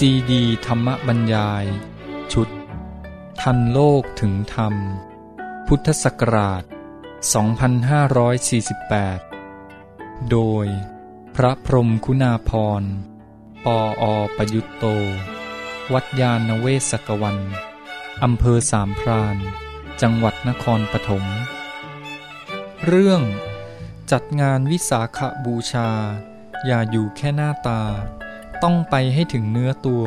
ซีดีธรรมบรรยาย ชุด ทันโลกถึงธรรม พุทธศักราช 2548 โดย พระพรมคุณาพร ปออประยุตโต วัดยาณเวศกวัน อำเภอสามพราน จังหวัดนครปฐม เรื่องจัดงานวิสาขบูชา อย่าอยู่แค่หน้าตา ต้องไปให้ถึงเนื้อตัว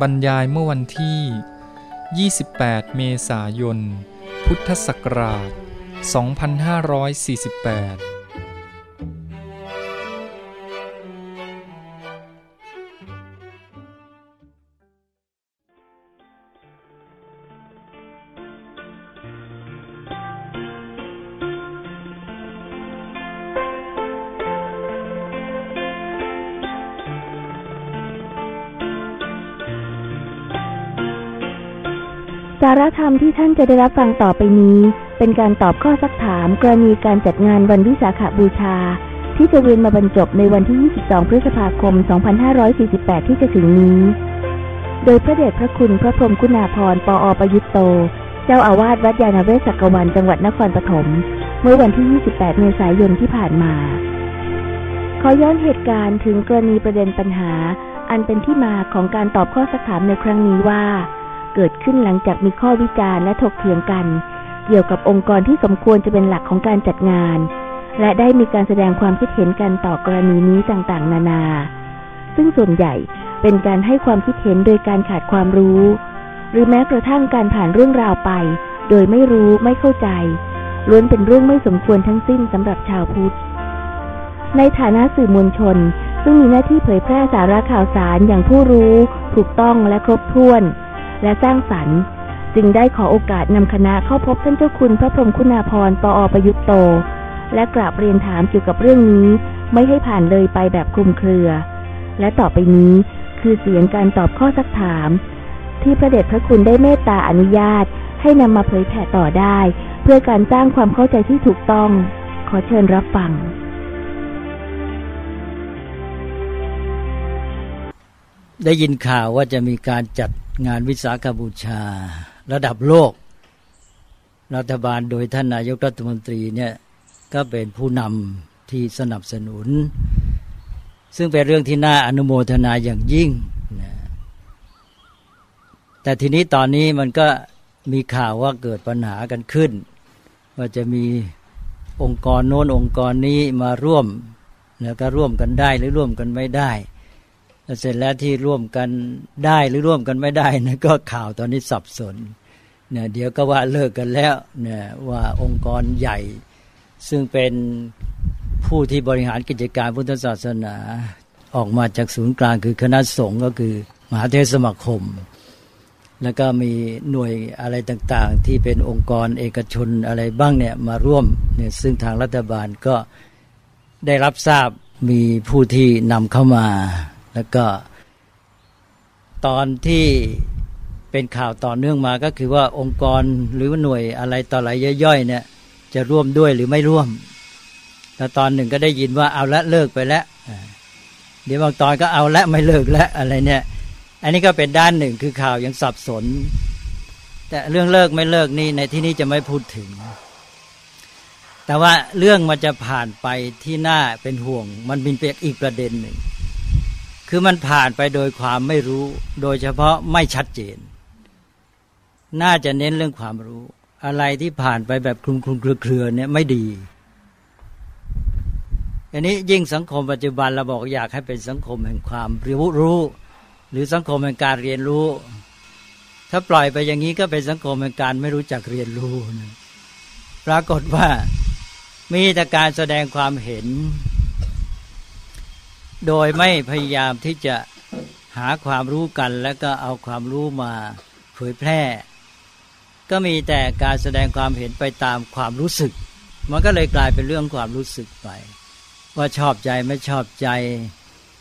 บรรยายเมื่อวันที่ 28 เมษายน พุทธศักราช 2548 สาระธรรมที่ท่านจะได้รับฟังต่อไปนี้ เป็นการตอบข้อสักถามกรณีการจัดงานวันวิสาขบูชา ที่จะเวียนมาบรรจบในวันที่ 22 พฤษภาคม 2548 ที่จะถึงนี้ โดยพระเดชพระคุณพระพรมกุณาพรปออประยุตโต เจ้าอาวาสวัดยาณเวศกวันจังหวัดนครปฐมเมื่อวันที่ 28 เมษายนที่ผ่านมา ขอย้อนเหตุการณ์ถึงกรณีประเด็นปัญหา อันเป็นที่มาของการตอบข้อสักถามในครั้งนี้ว่า เกิดขึ้นหลังจากมีข้อวิจารณ์และถกเถียงกัน เกี่ยวกับองค์กรที่สมควรจะเป็นหลักของการจัดงาน และได้มีการแสดงความคิดเห็นกันต่อกรณีนี้ต่างๆ นานา ซึ่งส่วนใหญ่เป็นการให้ความคิดเห็นโดยการขาดความรู้ หรือแม้กระทั่งการผ่านเรื่องราวไป โดยไม่รู้ไม่เข้าใจ ล้วนเป็นเรื่องไม่สมควรทั้งสิ้นสำหรับชาวพุทธ ในฐานะสื่อมวลชน ซึ่งมีหน้าที่เผยแพร่สาระข่าวสารอย่างผู้รู้ ถูกต้องและครบถ้วน และสร้างสรรค์ จึงได้ขอโอกาสนำคณะเข้าพบท่านเจ้าคุณพระพรหมคุณาภรปออประยุตโต และกราบเรียนถามเกี่ยวกับเรื่องนี้ ไม่ให้ผ่านเลยไปแบบคลุมเครือ และต่อไปนี้คือเสียงการตอบข้อสักถาม ที่พระเดชพระคุณได้เมตตาอนุญาต ให้นำมาเผยแผ่ต่อได้ เพื่อการสร้างความเข้าใจที่ถูกต้อง ขอเชิญรับฟังได้ยินข่าวว่าจะมีการจัด งานวิสาขบูชา ระดับโลก รัฐบาลโดยท่านนายกรัฐมนตรีเนี่ยก็เป็นผู้นำที่สนับสนุน ซึ่งเป็นเรื่องที่น่าอนุโมทนาอย่างยิ่งนะแต่ทีนี้ตอนนี้มันก็มีข่าวว่าเกิดปัญหากันขึ้น ว่าจะมีองค์กรโน้นองค์กรนี้มาร่วมแล้วก็ร่วมกันได้หรือร่วมกันไม่ได้ เสร็จแล้วที่ร่วมกันได้หรือร่วมกันไม่ได้นะก็ข่าวตอนนี้สับสนเนี่ยเดี๋ยวก็ว่าเลิกกันแล้วเนี่ยว่าองค์กรใหญ่ ซึ่งเป็นผู้ที่บริหารกิจการพุทธศาสนา ออกมาจากศูนย์กลางคือคณะสงฆ์ก็คือมหาเทศสมาคม แล้วก็มีหน่วยอะไรต่างๆ ที่เป็นองค์กรเอกชนอะไรบ้างเนี่ยมาร่วมเนี่ยซึ่งทางรัฐบาลก็ได้รับทราบมีผู้ที่นำเข้ามา แล้วก็ ตอนที่เป็นข่าวต่อเนื่องมาก็คือว่าองค์กรหรือหน่วยอะไรต่ออะไรย่อยๆเนี่ยจะร่วมด้วยหรือไม่ร่วม แล้วตอนหนึ่งก็ได้ยินว่าเอาละเลิกไปแล้ว เดี๋ยวบางตอนก็เอาละไม่เลิกแล้วอะไรเนี่ย อันนี้ก็เป็นด้านหนึ่งคือข่าวยังสับสน แต่เรื่องเลิกไม่เลิกนี่ในที่นี้จะไม่พูดถึง แต่ว่าเรื่องมันจะผ่านไปที่หน้าเป็นห่วง มันเป็นเปียกอีกประเด็นหนึ่ง คือมันผ่านไปโดยความไม่รู้ โดยเฉพาะไม่ชัดเจน น่าจะเน้นเรื่องความรู้ อะไรที่ผ่านไปแบบคลุมคลุมเครือเครือเนี่ยไม่ดีอันนี้ยิ่งสังคมปัจจุบันเราบอกอยากให้เป็นสังคมแห่งความเรู้รู้ หรือสังคมแห่งการเรียนรู้ ถ้าปล่อยไปอย่างนี้ก็เป็นสังคมแห่งการไม่รู้จักเรียนรู้นะปรากฏว่ามีแต่การแสดงความเห็น โดยไม่พยายามที่จะหาความรู้กัน แล้วก็เอาความรู้มาเผยแพร่ ก็มีแต่การแสดงความเห็นไปตามความรู้สึก มันก็เลยกลายเป็นเรื่องความรู้สึกไป ว่าชอบใจไม่ชอบใจ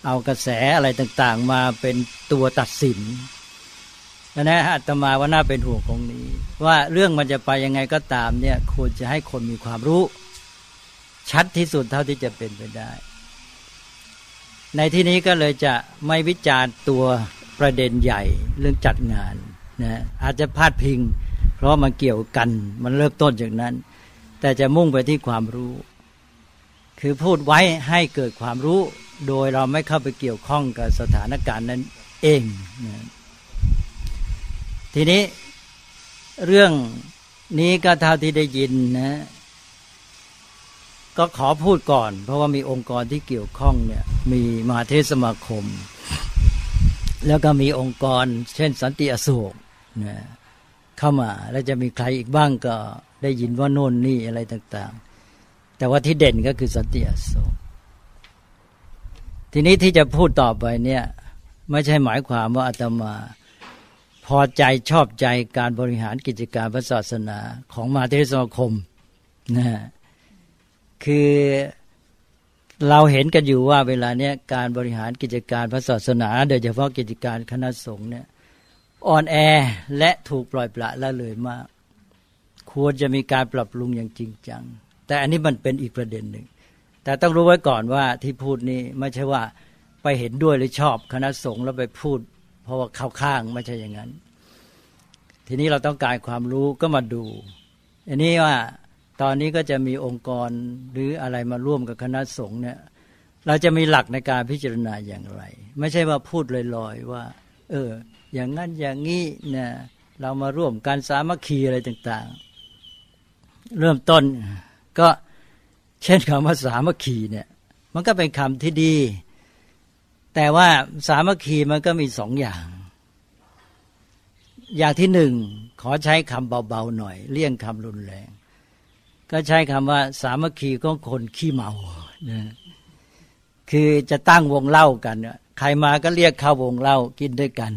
เอากระแสอะไรต่างๆ มาเป็นตัวตัดสินดังนั้นอาตมาว่าน่าเป็นห่วงตรงนี้ ว่าเรื่องมันจะไปยังไงก็ตามเนี่ยควรจะให้คนมีความรู้ ชัดที่สุดเท่าที่จะเป็นไปได้ ในที่นี้ก็เลยจะไม่วิจารณ์ตัวประเด็นใหญ่เรื่องจัดงานนะอาจจะพาดพิง เพราะมันเกี่ยวกันมันเริ่มต้นจากนั้น แต่จะมุ่งไปที่ความรู้ คือพูดไว้ให้เกิดความรู้ โดยเราไม่เข้าไปเกี่ยวข้องกับสถานการณ์นั้นเองนะทีนี้เรื่องนี้ก็เท่าที่ได้ยินนะ ก็ขอพูดก่อน เพราะว่ามีองค์กรที่เกี่ยวข้องเนี่ยมีมหาเทศสมาคม แล้วก็มีองค์กร เช่นสันติอโศกนะเข้ามาแล้วจะมีใครอีกบ้างก็ได้ยินว่าโน่นนี่อะไรต่าง ๆ แต่ว่าที่เด่นก็คือสันติอโศกทีนี้ที่จะพูดต่อไปเนี่ยไม่ใช่หมายความว่าอาตมา พอใจชอบใจการบริหารกิจการพระศาสนาของมาเทศสมาคมนะ คือเราเห็นกันอยู่ว่าเวลาเนี้ยการบริหารกิจการพระศาสนา โดยเฉพาะกิจการคณะสงฆ์เนี่ยอ่อนแอและถูกปล่อยปละละเลยมาก ควรจะมีการปรับปรุงอย่างจริงจัง แต่อันนี้มันเป็นอีกประเด็นหนึ่ง แต่ต้องรู้ไว้ก่อนว่าที่พูดนี้ไม่ใช่ว่าไปเห็นด้วยหรือชอบคณะสงฆ์แล้วไปพูด เพราะว่าเข้าข้างไม่ใช่อย่างนั้น ทีนี้เราต้องการความรู้ก็มาดู อันนี้ว่า ตอนนี้ก็จะมีองค์กรหรืออะไรมาร่วมกับคณะสงฆ์เนี่ยเราจะมีหลักในการพิจารณาอย่างไร ไม่ใช่ว่าพูดลอยๆว่า เออ อย่างนั้นอย่างนี้เนี่ยเรามาร่วมการสามัคคีอะไรต่าง ๆ เริ่มต้นก็เช่นคำว่าสามัคคีเนี่ย มันก็เป็นคำที่ดี แต่ว่าสามัคคีมันก็มีสองอย่าง อย่างที่หนึ่งขอใช้คำเบาๆหน่อย เลี่ยงคำรุนแรง ก็ใช้คำว่าสามัคคีของคนขี้เมานะคือจะตั้งวงเล่ากัน ใครมาก็เรียกเข้าวงเล่ากินด้วยกัน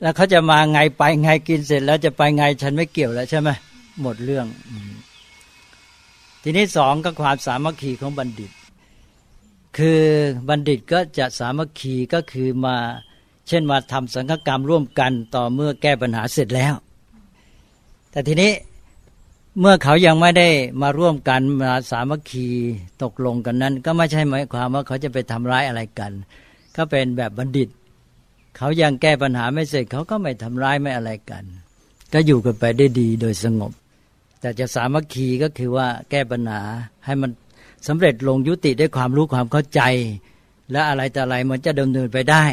แล้วเขาจะมาไงไปไงกินเสร็จแล้วจะไปไงฉันไม่เกี่ยวแล้วใช่ไหมหมดเรื่อง ทีนี้สองก็ความสามัคคีของบัณฑิต คือบัณฑิตก็จะสามัคคีก็คือมาเช่นมาทำสังฆกรรมร่วมกันต่อเมื่อแก้ปัญหาเสร็จแล้ว แต่ทีนี้ เมื่อเขายังไม่ได้มาร่วมกันมาสามัคคีตกลงกันนั้น ก็ไม่ใช่หมายความว่าเขาจะไปทำร้ายอะไรกันเขาเป็นแบบบัณฑิต เขายังแก้ปัญหาไม่เสร็จเขาก็ไม่ทำร้ายไม่อะไรกัน ก็อยู่กันไปได้ดีโดยสงบ แต่จะสามัคคีก็คือว่าแก้ปัญหาให้มันสำเร็จลงยุติด้วยความรู้ความเข้าใจ และอะไรแต่อะไรมันจะดำเนินไปได้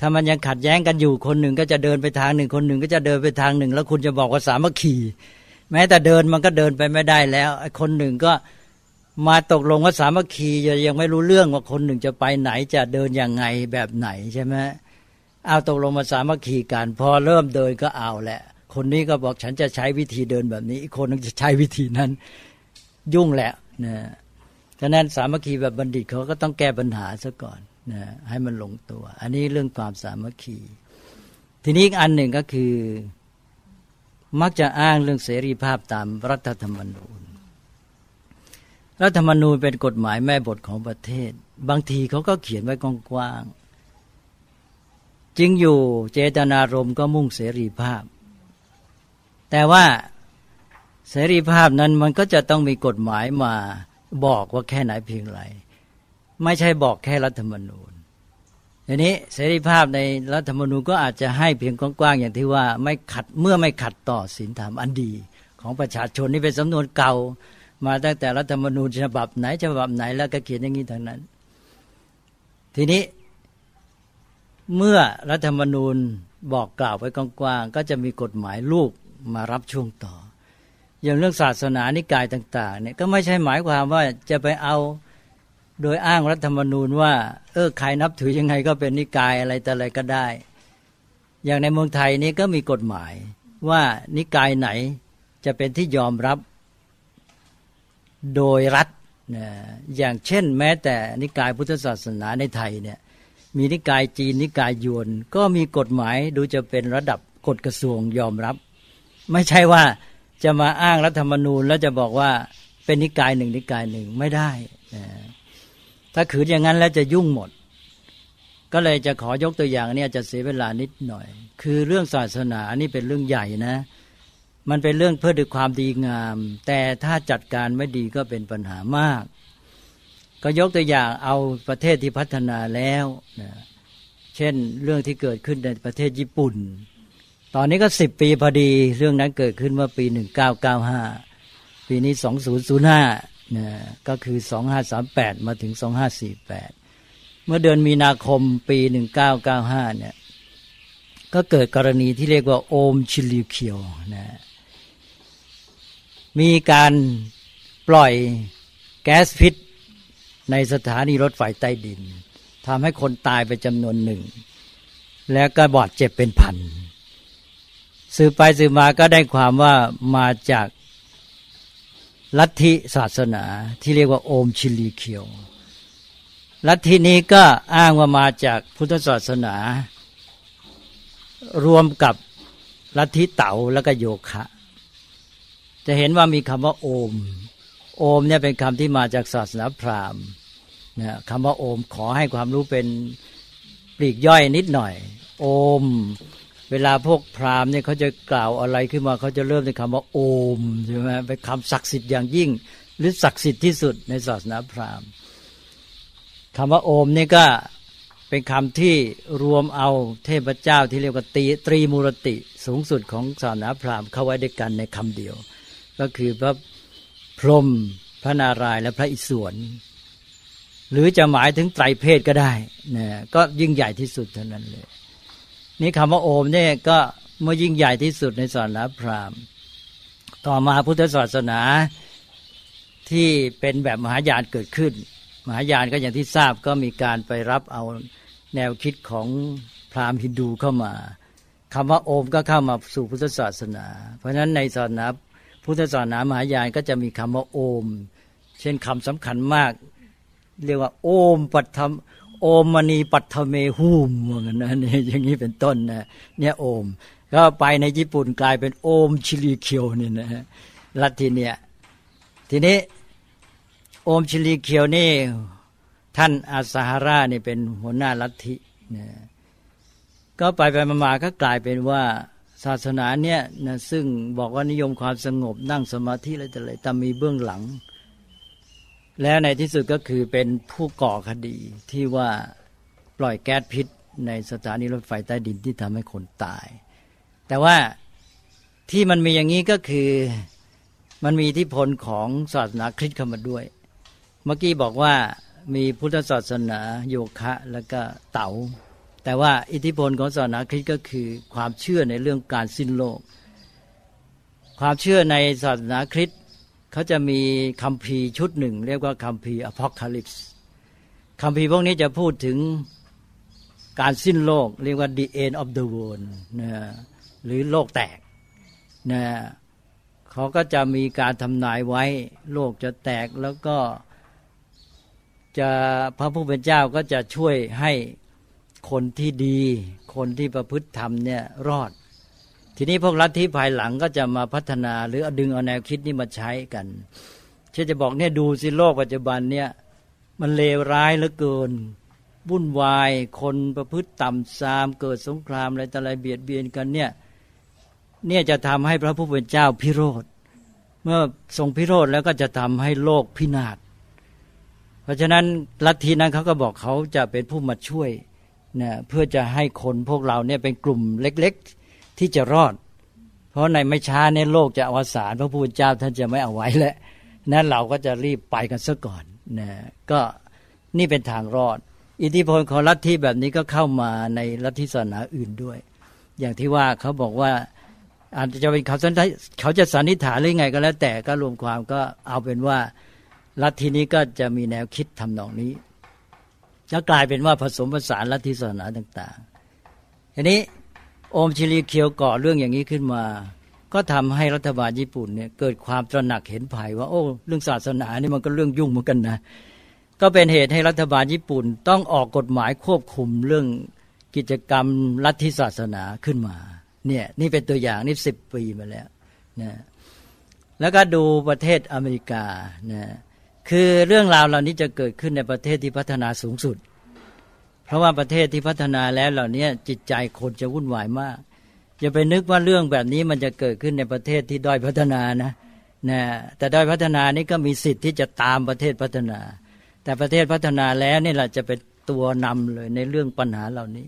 ถ้ามันยังขัดแย้งกันอยู่คนหนึ่งก็จะเดินไปทางหนึ่ง คนหนึ่งก็จะเดินไปทางหนึ่ง แล้วคุณจะบอกว่าสามัคคี แม้แต่เดินมันก็เดินไปไม่ได้แล้วไอ้คนหนึ่งก็มาตกลงว่าสามัคคียังไม่รู้เรื่องว่าคนหนึ่งจะไปไหนจะเดินยังไงแบบไหนใช่ไหมเอาตกลงมาสามัคคีกันพอเริ่มเดินก็เอาแหละ คนนี้ก็บอกฉันจะใช้วิธีเดินแบบนี้ อีกคนนึงจะใช้วิธีนั้น ยุ่งแหละนะฉะนั้นสามัคคีแบบบัณฑิตเขาก็ต้องแก้ปัญหาซะก่อนนะให้มันลงตัว อันนี้เรื่องความสามัคคี ทีนี้อีกอันหนึ่งก็คือ มักจะอ้างเรื่องเสรีภาพตามรัฐธรรมนูญ รัฐธรรมนูญเป็นกฎหมายแม่บทของประเทศ บางทีเขาก็เขียนไว้กว้างๆจริงอยู่เจตนารมณ์ก็มุ่งเสรีภาพ แต่ว่าเสรีภาพนั้นมันก็จะต้องมีกฎหมายมาบอกว่าแค่ไหนเพียงไรไม่ใช่บอกแค่รัฐธรรมนูญ ทีนี้เสรีภาพในรัฐธรรมนูญก็อาจจะให้เพียงกว้างๆอย่างที่ว่าไม่ขัดเมื่อไม่ขัดต่อศีลธรรมอันดี ของประชาชนนี่เป็นสำนวนเก่า มาตั้งแต่รัฐธรรมนูญฉบับไหนฉบับไหนแล้วก็เขียนอย่างนี้ทั้งนั้น ทีนี้เมื่อรัฐธรรมนูญบอกกล่าวไว้กว้างๆก็จะมีกฎหมายลูกมารับช่วงต่อ อย่างเรื่องศาสนานิกายต่างๆเนี่ยก็ไม่ใช่หมายความว่าจะไปเอา โดยอ้างรัฐธรรมนูญว่า เออใครนับถือยังไงก็เป็นนิกายอะไรแต่อะไรก็ได้ อย่างในเมืองไทยนี้ก็มีกฎหมายว่านิกายไหนจะเป็นที่ยอมรับโดยรัฐนะอย่างเช่น แม้แต่นิกายพุทธศาสนาในไทยเนี่ยมีนิกายจีนนิกายยวน ก็มีกฎหมายดูจะเป็นระดับกฎกระทรวงยอมรับ ไม่ใช่ว่าจะมาอ้างรัฐธรรมนูญแล้วจะบอกว่าเป็นนิกายหนึ่งนิกายหนึ่งไม่ได้นะ ถ้าขืนอย่างนั้นแล้วจะยุ่งหมด ก็เลยจะขอยกตัวอย่างเนี่ยจะเสียเวลานิดหน่อย คือเรื่องศาสนานี่เป็นเรื่องใหญ่นะ มันเป็นเรื่องเพื่อด้วยความดีงาม แต่ถ้าจัดการไม่ดีก็เป็นปัญหามาก ก็ยกตัวอย่างเอาประเทศที่พัฒนาแล้วนะเช่นเรื่องที่เกิดขึ้นในประเทศญี่ปุ่น ตอนนี้ก็สิบปีพอดี เรื่องนั้นเกิดขึ้นเมื่อปีหนึ่งเก้าเก้าห้าปีนี้สองศูนย์ศูนย์ห้า นะก็คือสองห้าสามาถึงสองห้าสี่แปดเมื่อเดือนมีนาคมปีหนึ่งเก้าเก้าห้าเนี่ย ก็เกิดกรณีที่เรียกว่าโอมชิลิเคียวนะมีการปล่อยแก๊สพิษในสถานีรถไฟใต้ดินทำให้คนตายไปจำนวนหนึ่ง แล้วก็บาดเจ็บเป็นพันสืบไปสืบมาก็ได้ความว่ามาจาก ลัทธิศาสนาที่เรียกว่าโอมชิลีเคียว ลัทธินี้ก็อ้างว่ามาจากพุทธศาสนา รวมกับลัทธิเต๋าแล้วก็โยคะ จะเห็นว่ามีคำว่าโอม โอมเนี่ยเป็นคำที่มาจากศาสนาพราหมณ์นะคำว่าโอมขอให้ความรู้เป็นปลีกย่อยนิดหน่อย โอม เวลาพวกพราหมณ์เนี่ยเขาจะกล่าวอะไรขึ้นมาเขาจะเริ่มในคำว่าโอมใช่ไหมเป็นคำศักดิ์สิทธิ์อย่างยิ่ง หรือศักดิ์สิทธิ์ที่สุดในศาสนาพราหมณ์คำว่าโอมนี่ก็เป็นคำที่รวมเอาเทพเจ้าที่เรียกว่าตีตรีมูรติสูงสุดของศาสนาพราหมณ์เข้าไว้ด้วยกันในคำเดียว ก็คือพระพรหมพระนารายณ์และพระอิศวรหรือจะหมายถึงไตรเพศก็ได้นะก็ยิ่งใหญ่ที่สุดเท่านั้นเลย นี่คำว่าโอมเนี่ยก็เมื่อยิ่งใหญ่ที่สุดในศาสนาพราหมณ์ ต่อมาพุทธศาสนาที่เป็นแบบมหายานเกิดขึ้น มหายานก็อย่างที่ทราบก็มีการไปรับเอาแนวคิดของพราหมณ์ฮินดูเข้ามาคำว่าโอมก็เข้ามาสู่พุทธศาสนา เพราะฉะนั้นในศาสนาพุทธศาสนามหายานก็จะมีคำว่าโอม เช่นคำสำคัญมาก เรียกว่า โอมปัตม โอมมณีปัตเมหูมนนั้นนี่อย่างนี้เป็นต้นนะเนี่ยโอม ก็ไปในญี่ปุ่นกลายเป็นโอมชิลิเคียวนี่นะลัทธิเนี่ยทีนี้โอมชิลิเคียวนี่ ท่านอาสาฮารานี่เป็นหัวหน้าลัทธินะก็ไปไปมาก็กลายเป็นว่าศาสนาเนี่ยนะซึ่งบอกว่านิยมความสงบนั่งสมาธิอะไรแต่อะไรแต่มีเบื้องหลัง แล้วในที่สุดก็คือเป็นผู้ก่อคดีที่ว่าปล่อยแก๊สพิษ ในสถานีรถไฟใต้ดินที่ทำให้คนตาย แต่ว่าที่มันมีอย่างนี้ก็คือมันมีอิทธิพลของศาสนาคริสต์เข้ามาด้วย เมื่อกี้บอกว่ามีพุทธศาสนาโยคะแล้วก็เต๋า แต่ว่าอิทธิพลของศาสนาคริสต์ก็คือความเชื่อในเรื่องการสิ้นโลก ความเชื่อในศาสนาคริสต์ เขาจะมีคำพีชุดหนึ่ง เรียกว่าคำพีอพอคาลิปส์คำพีพวกนี้จะพูดถึงการสิ้นโลก เรียกว่า the end of the world นะหรือโลกแตกนะเขาก็จะมีการทำนายไว้ โลกจะแตกแล้วก็จะพระผู้เป็นเจ้าก็จะช่วยให้คนที่ดี คนที่ประพฤติธรรมเนี่ยรอด ทีนี้พวกลัทธิภายหลังก็จะมาพัฒนาหรือดึงเอาแนวคิดนี้มาใช้กันเช่นจะบอกเนี่ยดูสิโลกปัจจุบันเนี่ยมันเลวร้ายเหลือเกินวุ่นวาย คนประพฤติต่ำทราม เกิดสงครามอะไรต่ออะไรเบียดเบียนกันเนี่ยเนี่ยจะทำให้พระผู้เป็นเจ้าพิโรธ เมื่อทรงพิโรธแล้วก็จะทำให้โลกพินาศเพราะฉะนั้นลัทธินั้นเขาก็บอกเขาจะเป็นผู้มาช่วยเนี่ยเพื่อจะให้คนพวกเราเนี่ยเป็นกลุ่มเล็กๆ ที่จะรอด เพราะในไม่ช้าในโลกจะอวสานพระพุทธเจ้าท่านจะไม่เอาไว้แล้วนั้นเราก็จะรีบไปกันซะก่อนนะก็นี่เป็นทางรอด อิทธิพลของลัทธิแบบนี้ก็เข้ามาในลัทธิศาสนาอื่นด้วย อย่างที่ว่าเขาบอกว่าอาจจะเป็นเขาเขาจะสันนิษฐานหรือไงก็แล้วแต่ก็รวมความก็เอาเป็นว่าลัทธินี้ก็จะมีแนวคิดทำนองนี้จะกลายเป็นว่าผสมผสานลัทธิศาสนาต่างๆทีนี้ โอมชิลีเคียวเก่อเรื่องอย่างนี้ขึ้นมา ก็ทำให้รัฐบาลญี่ปุ่นเนี่ยเกิดความตระหนักเห็นภัยว่า โอ้ เรื่องศาสนานี่มันก็เรื่องยุ่งเหมือนกันนะ ก็เป็นเหตุให้รัฐบาลญี่ปุ่นต้องออกกฎหมายควบคุมเรื่องกิจกรรมลัทธิศาสนาขึ้นมาเนี่ยนี่เป็นตัวอย่างนี่สิบปีมาแล้วนะแล้วก็ดูประเทศอเมริกานะคือเรื่องราวเหล่านี้จะเกิดขึ้นในประเทศที่พัฒนาสูงสุด ราะว่าประเทศที่พัฒนาแล้วเหล่านี้จิตใจคนจะวุ่นวายมากอย่าไปนึกว่าเรื่องแบบนี้มันจะเกิดขึ้นในประเทศที่ด้อยพัฒนานะนะแต่ด้อยพัฒนานี่ก็มีสิทธิ์ที่จะตามประเทศพัฒนา แต่ประเทศพัฒนาแล้วนี่แหละจะเป็นตัวนำเลยในเรื่องปัญหาเหล่านี้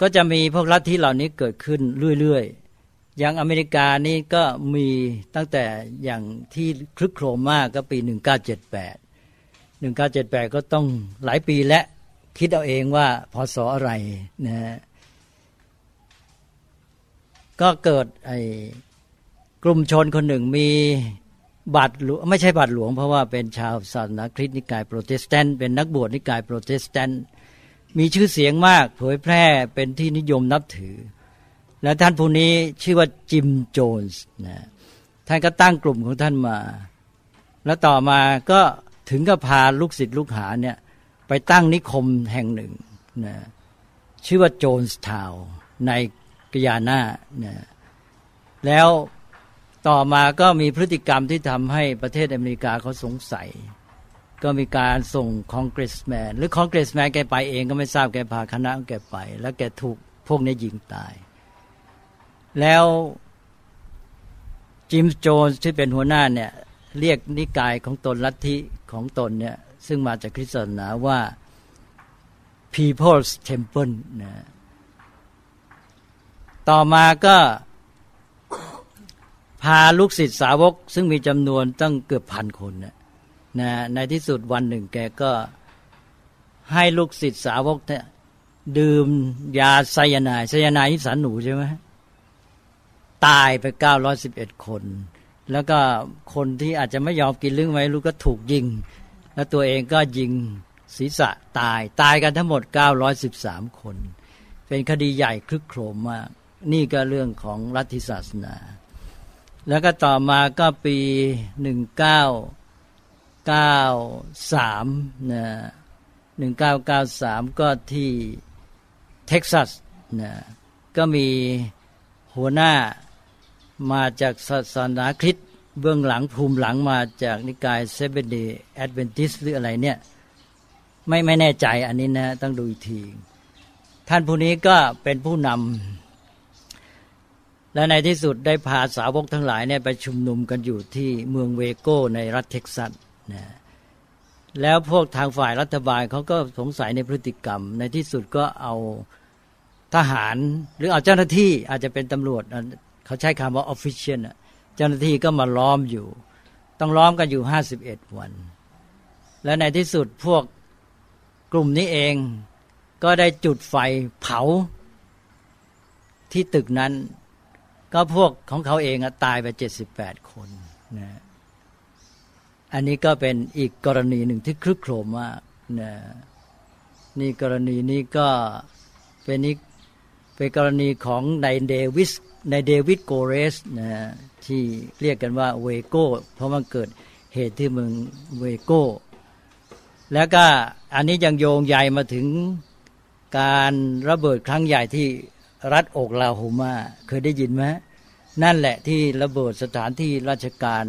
ก็จะมีพวกลัทธิเหล่านี้เกิดขึ้นเรื่อยๆอย่างอเมริกานี่ก็มีตั้งแต่อย่างที่คลึกโครมมากก็ปี 1978 1978 ก็ต้องหลายปีและ คิดเอาเองว่าพศออะไรนะฮะก็เกิดไอ้กลุ่มชนคนหนึ่งมีบาทหลวงไม่ใช่บาทหลวงเพราะว่าเป็นชาวศาสนาคริสต์นิกายโปรเตสแตนต์เป็นนักบวชนิกายโปรเตสแตนต์มีชื่อเสียงมากเผยแพร่เป็นที่นิยมนับถือ และท่านผู้นี้ชื่อว่าจิมโจนส์นะท่านก็ตั้งกลุ่มของท่านมา แล้วต่อมาก็ถึงก็พาลูกศิษย์ลูกหาเนี่ย ไปตั้งนิคมแห่งหนึ่งนะชื่อว่าโจนส์ทาวน์ในกยานานะแล้วต่อมาก็มีพฤติกรรมที่ทำให้ประเทศอเมริกาเขาสงสัย ก็มีการส่ง congressman หรือ congressman แกไปเองก็ไม่ทราบแกพาคณะแกไป แล้วแกถูกพวกนี้ยิงตาย แล้วจิมส์โจนส์ที่เป็นหัวหน้าเนี่ยเรียกนิกายของตนลัทธิของตนเนี่ย ซึ่งมาจากคริสต์ศาสนาว่า People's Temple นะต่อมาก็พาลูกศิษย์สาวก ซึ่งมีจำนวนตั้งเกือบพันคนนะนะในที่สุดวันหนึ่งแกก็ให้ลูกศิษย์สาวกเนี่ยดื่มยาไซยาไนด์ไซยาไนด์นี่สารหนูใช่ไหมตายไปเก้าร้อยสิบเอ็ดคน แล้วก็คนที่อาจจะไม่ยอมกินเรื่องไว้รู้ก็ถูกยิง แล้วตัวเองก็ยิงศีรษะตายตายกันทั้งหมด 913 คน เป็นคดีใหญ่คลึกโครมมาก นี่ก็เรื่องของรัฐศาสนา แล้วก็ต่อมาก็ปี 1993นะ1993 ก็ที่เท็กซัสนะก็มีหัวหน้ามาจากศาสนาคริสต์ เบื้องหลังภูมิหลังมาจากนิกาย Seventh-day Adventist หรืออะไรเนี่ยไม่ไม่แน่ใจอันนี้นะต้องดูอีกที ท่านผู้นี้ก็เป็นผู้นำและในที่สุดได้พาสาวกทั้งหลายเนี่ยไปชุมนุมกันอยู่ที่เมืองเวโก้ในรัฐเท็กซัสนะแล้วพวกทางฝ่ายรัฐบาลเขาก็สงสัยในพฤติกรรม ในที่สุดก็เอาทหารหรือเอาเจ้าหน้าที่อาจจะเป็นตำรวจ เขาใช้คำว่าออฟฟิ เจ้าหน้าที่ก็มาล้อมอยู่ ต้องล้อมกันอยู่ห้าสิบเอ็ดวัน และในที่สุดพวกกลุ่มนี้เองก็ได้จุดไฟเผา ที่ตึกนั้น ก็พวกของเขาเองตายไปเจ็ดสิบแปดคนนะอันนี้ก็เป็นอีกกรณีหนึ่งที่คลึกโครมมากนะนี่กรณีนี้ก็เป็นอีกเป็นกรณีของนายเดวิสนายเดวิดโกเรสนะ ที่เรียกกันว่าเวโก้ เพราะมันเกิดเหตุที่เมืองเวโก้ แล้วก็อันนี้ยังโยงใหญ่มาถึงการระเบิดครั้งใหญ่ที่รัฐโอกลาโฮมาเคยได้ยินไหมนั่นแหละที่ระเบิดสถานที่ราชการ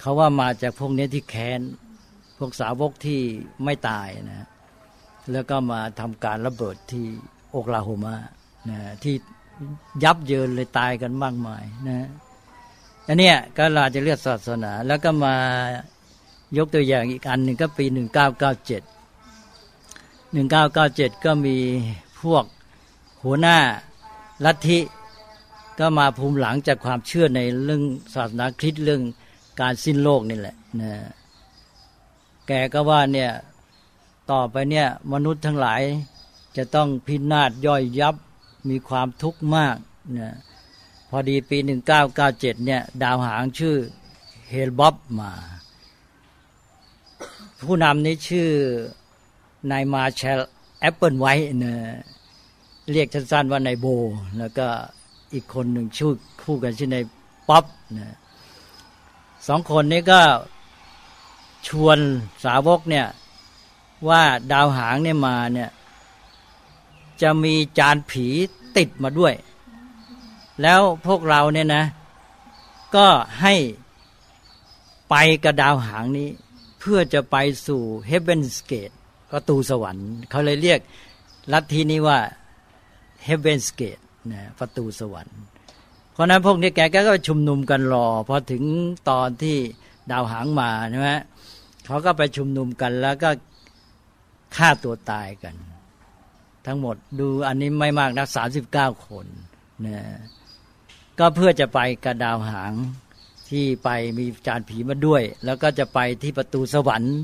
เขาว่ามาจากพวกนี้ที่แค้น พวกสาวกที่ไม่ตายนะแล้วก็มาทำการระเบิดที่โอกลาโฮมานะที่ยับเยินเลยตายกันมากมายนะ อันเนี้ยก็ลาจะเลือดศาสนา แล้วก็มายกตัวอย่างอีกอันหนึ่งก็ปีหนึ่งเก้าเก้าเจ็ดหนึ่งเก้าเก้าเจ็ดก็มีพวกหัวหน้าลัทธิก็มาภูมิหลังจากความเชื่อในเรื่องศาสนาคริสต์เรื่องการสิ้นโลกนี่แหละนะแกก็ว่าเนี่ยต่อไปเนี่ยมนุษย์ทั้งหลายจะต้องพินาศย่อยยับมีความทุกข์มากนะ พอดีปี 1997 เนี่ย ดาวหางชื่อเฮลบ๊อบมา ผู้นำนี้ชื่อนายมาเชลแอปเปิลไว้นะเรียกสั้นๆว่านายโบ แล้วก็อีกคนหนึ่งชื่อคู่กันชื่อนายป๊อปนะสองคนนี้ก็ชวนสาวกเนี่ยว่าดาวหางเนี่ยมาเนี่ยจะมีจานผีติดมาด้วย แล้วพวกเราเนี่ยนะ ก็ให้ไปกระดาวหางนี้ เพื่อจะไปสู่ Heaven's Gate ประตูสวรรค์ เขาเลยเรียกลัทธินี้ว่า Heaven's Gate นะประตูสวรรค์ เพราะนั้นพวกนี้แกก็ชุมนุมกันรอพอถึงตอนที่ดาวหางมาใช่ไหมเขาก็ไปชุมนุมกันแล้วก็ฆ่าตัวตายกัน ทั้งหมดดูอันนี้ไม่มากนักสามสิบเก้าคนนะ ก็เพื่อจะไปกระดาวหางที่ไปมีจานผีมาด้วย แล้วก็จะไปที่ประตูสวรรค์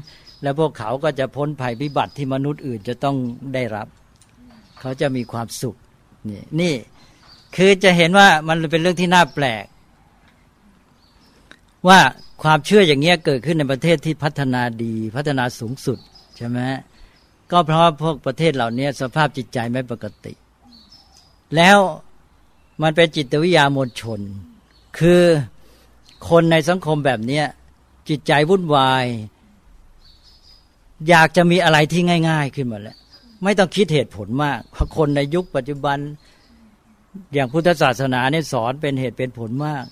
แล้วพวกเขาก็จะพ้นภัยพิบัติที่มนุษย์อื่นจะต้องได้รับ เขาจะมีความสุขนี่นี่คือจะเห็นว่ามันเป็นเรื่องที่น่าแปลก ว่าความเชื่ออย่างเงี้ยเกิดขึ้นในประเทศที่พัฒนาดีพัฒนาสูงสุดใช่ไหมก็เพราะพวกประเทศเหล่านี้สภาพจิตใจไม่ปกติ แล้ว มันเป็นจิตวิทยามวลชน คือคนในสังคมแบบนี้จิตใจวุ่นวาย อยากจะมีอะไรที่ง่าย ๆ ขึ้นมาแล้ว ไม่ต้องคิดเหตุผลมากเพราะคนในยุคปัจจุบัน อย่างพุทธศาสนาเนี่ยสอนเป็นเหตุเป็นผลมาก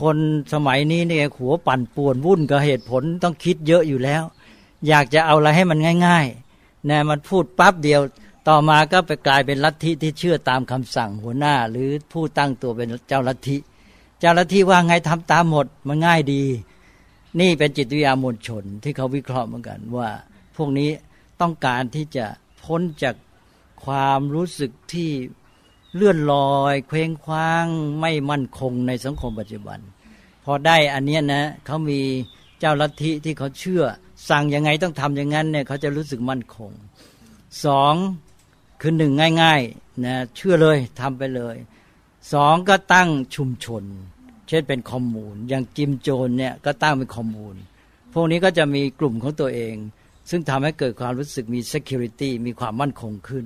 คนสมัยนี้เนี่ยหัวปั่นป่วนวุ่นกับเหตุผลต้องคิดเยอะอยู่แล้ว อยากจะเอาอะไรให้มันง่ายๆนะมันพูดปั๊บเดียว ต่อมาก็ไปกลายเป็นลัทธิที่เชื่อตามคำสั่งหัวหน้า หรือผู้ตั้งตัวเป็นเจ้าลัทธิ เจ้าลัทธิว่าไงทำตามหมดมันง่ายดี นี่เป็นจิตวิทยามวลชนที่เขาวิเคราะห์เหมือนกันว่า พวกนี้ต้องการที่จะพ้นจากความรู้สึกที่เลื่อนลอย เคว้งคว้าง ไม่มั่นคงในสังคมปัจจุบัน พอได้อันนี้นะเขามีเจ้าลัทธิที่เขาเชื่อ สั่งยังไงต้องทำอย่างนั้นเนี่ยเขาจะรู้สึกมั่นคงสอง คือหนึ่งง่ายๆนะเชื่อเลยทำไปเลยสองก็ตั้งชุมชน เช่นเป็นคอมมูนอย่างจิมโจนเนี่ยก็ตั้งเป็นคอมมูนพวกนี้ก็จะมีกลุ่มของตัวเอง ซึ่งทำให้เกิดความรู้สึกมี security มีความมั่นคงขึ้น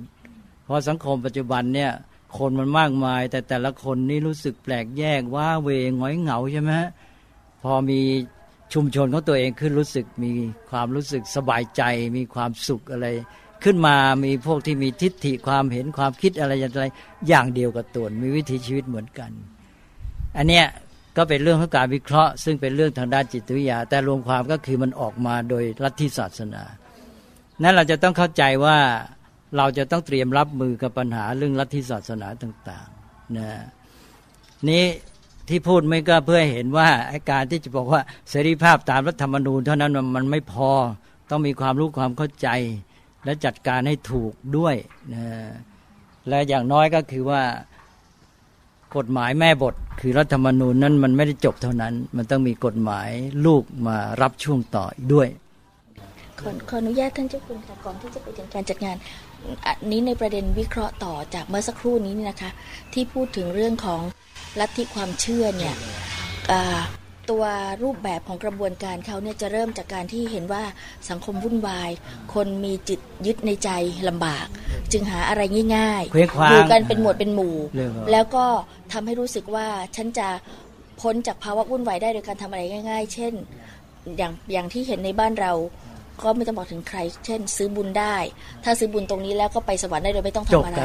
เพราะสังคมปัจจุบันเนี่ยคนมันมากมาย แต่แต่ละคนนี่รู้สึกแปลกแยกว่าเวงหงอยเหงาใช่ไหมพอมีชุมชนของตัวเองขึ้นรู้สึกมีความรู้สึกสบายใจ มีความสุขอะไร ขึ้นมามีพวกที่มีทิฏฐิความเห็นความคิดอะไรอย่างไรอย่างเดียวกับตนมีวิถีชีวิตเหมือนกัน อันเนี้ยก็เป็นเรื่องของการวิเคราะห์ ซึ่งเป็นเรื่องทางด้านจิตวิทยา แต่รวมความก็คือมันออกมาโดยลัทธิศาสนานั้นเราจะต้องเข้าใจว่าเราจะต้องเตรียมรับมือกับปัญหาเรื่องลัทธิศาสนาต่างๆนะนี้ที่พูดไม่ก็เพื่อเห็นว่าอาการที่จะบอกว่าเสรีภาพตามรัฐธรรมนูญเท่านั้นมันไม่พอต้องมีความรู้ความเข้าใจ และจัดการให้ถูกด้วยนะและอย่างน้อยก็คือว่ากฎหมายแม่บท คือรัฐธรรมนูญนั้นมันไม่ได้จบเท่านั้น มันต้องมีกฎหมายลูกมารับช่วงต่ออีกด้วยขอขออนุญาตท่านเจ้าคุณค่ะก่อนที่จะไปถึงการจัดงานอันนี้ในประเด็นวิเคราะห์ต่อจากเมื่อสักครู่นี้นะคะ ที่พูดถึงเรื่องของลัทธิความเชื่อเนี่ย ตัวรูปแบบของกระบวนการเขาเนี่ยจะเริ่มจากการที่เห็นว่าสังคมวุ่นวาย คนมีจิตยึดในใจลำบาก จึงหาอะไรง่ายๆอยู่กันเป็นหมวดเป็นหมู่ แล้วก็ทำให้รู้สึกว่าฉันจะพ้นจากภาวะวุ่นวายได้โดยการทำอะไรง่าย ๆ เช่นอย่างอย่างที่เห็นในบ้านเรา ก็ไม่ต้องบอกถึงใคร เช่น ซื้อบุญได้ ถ้าซื้อบุญตรงนี้แล้วก็ไปสวรรค์ได้โดยไม่ต้องทำอะไร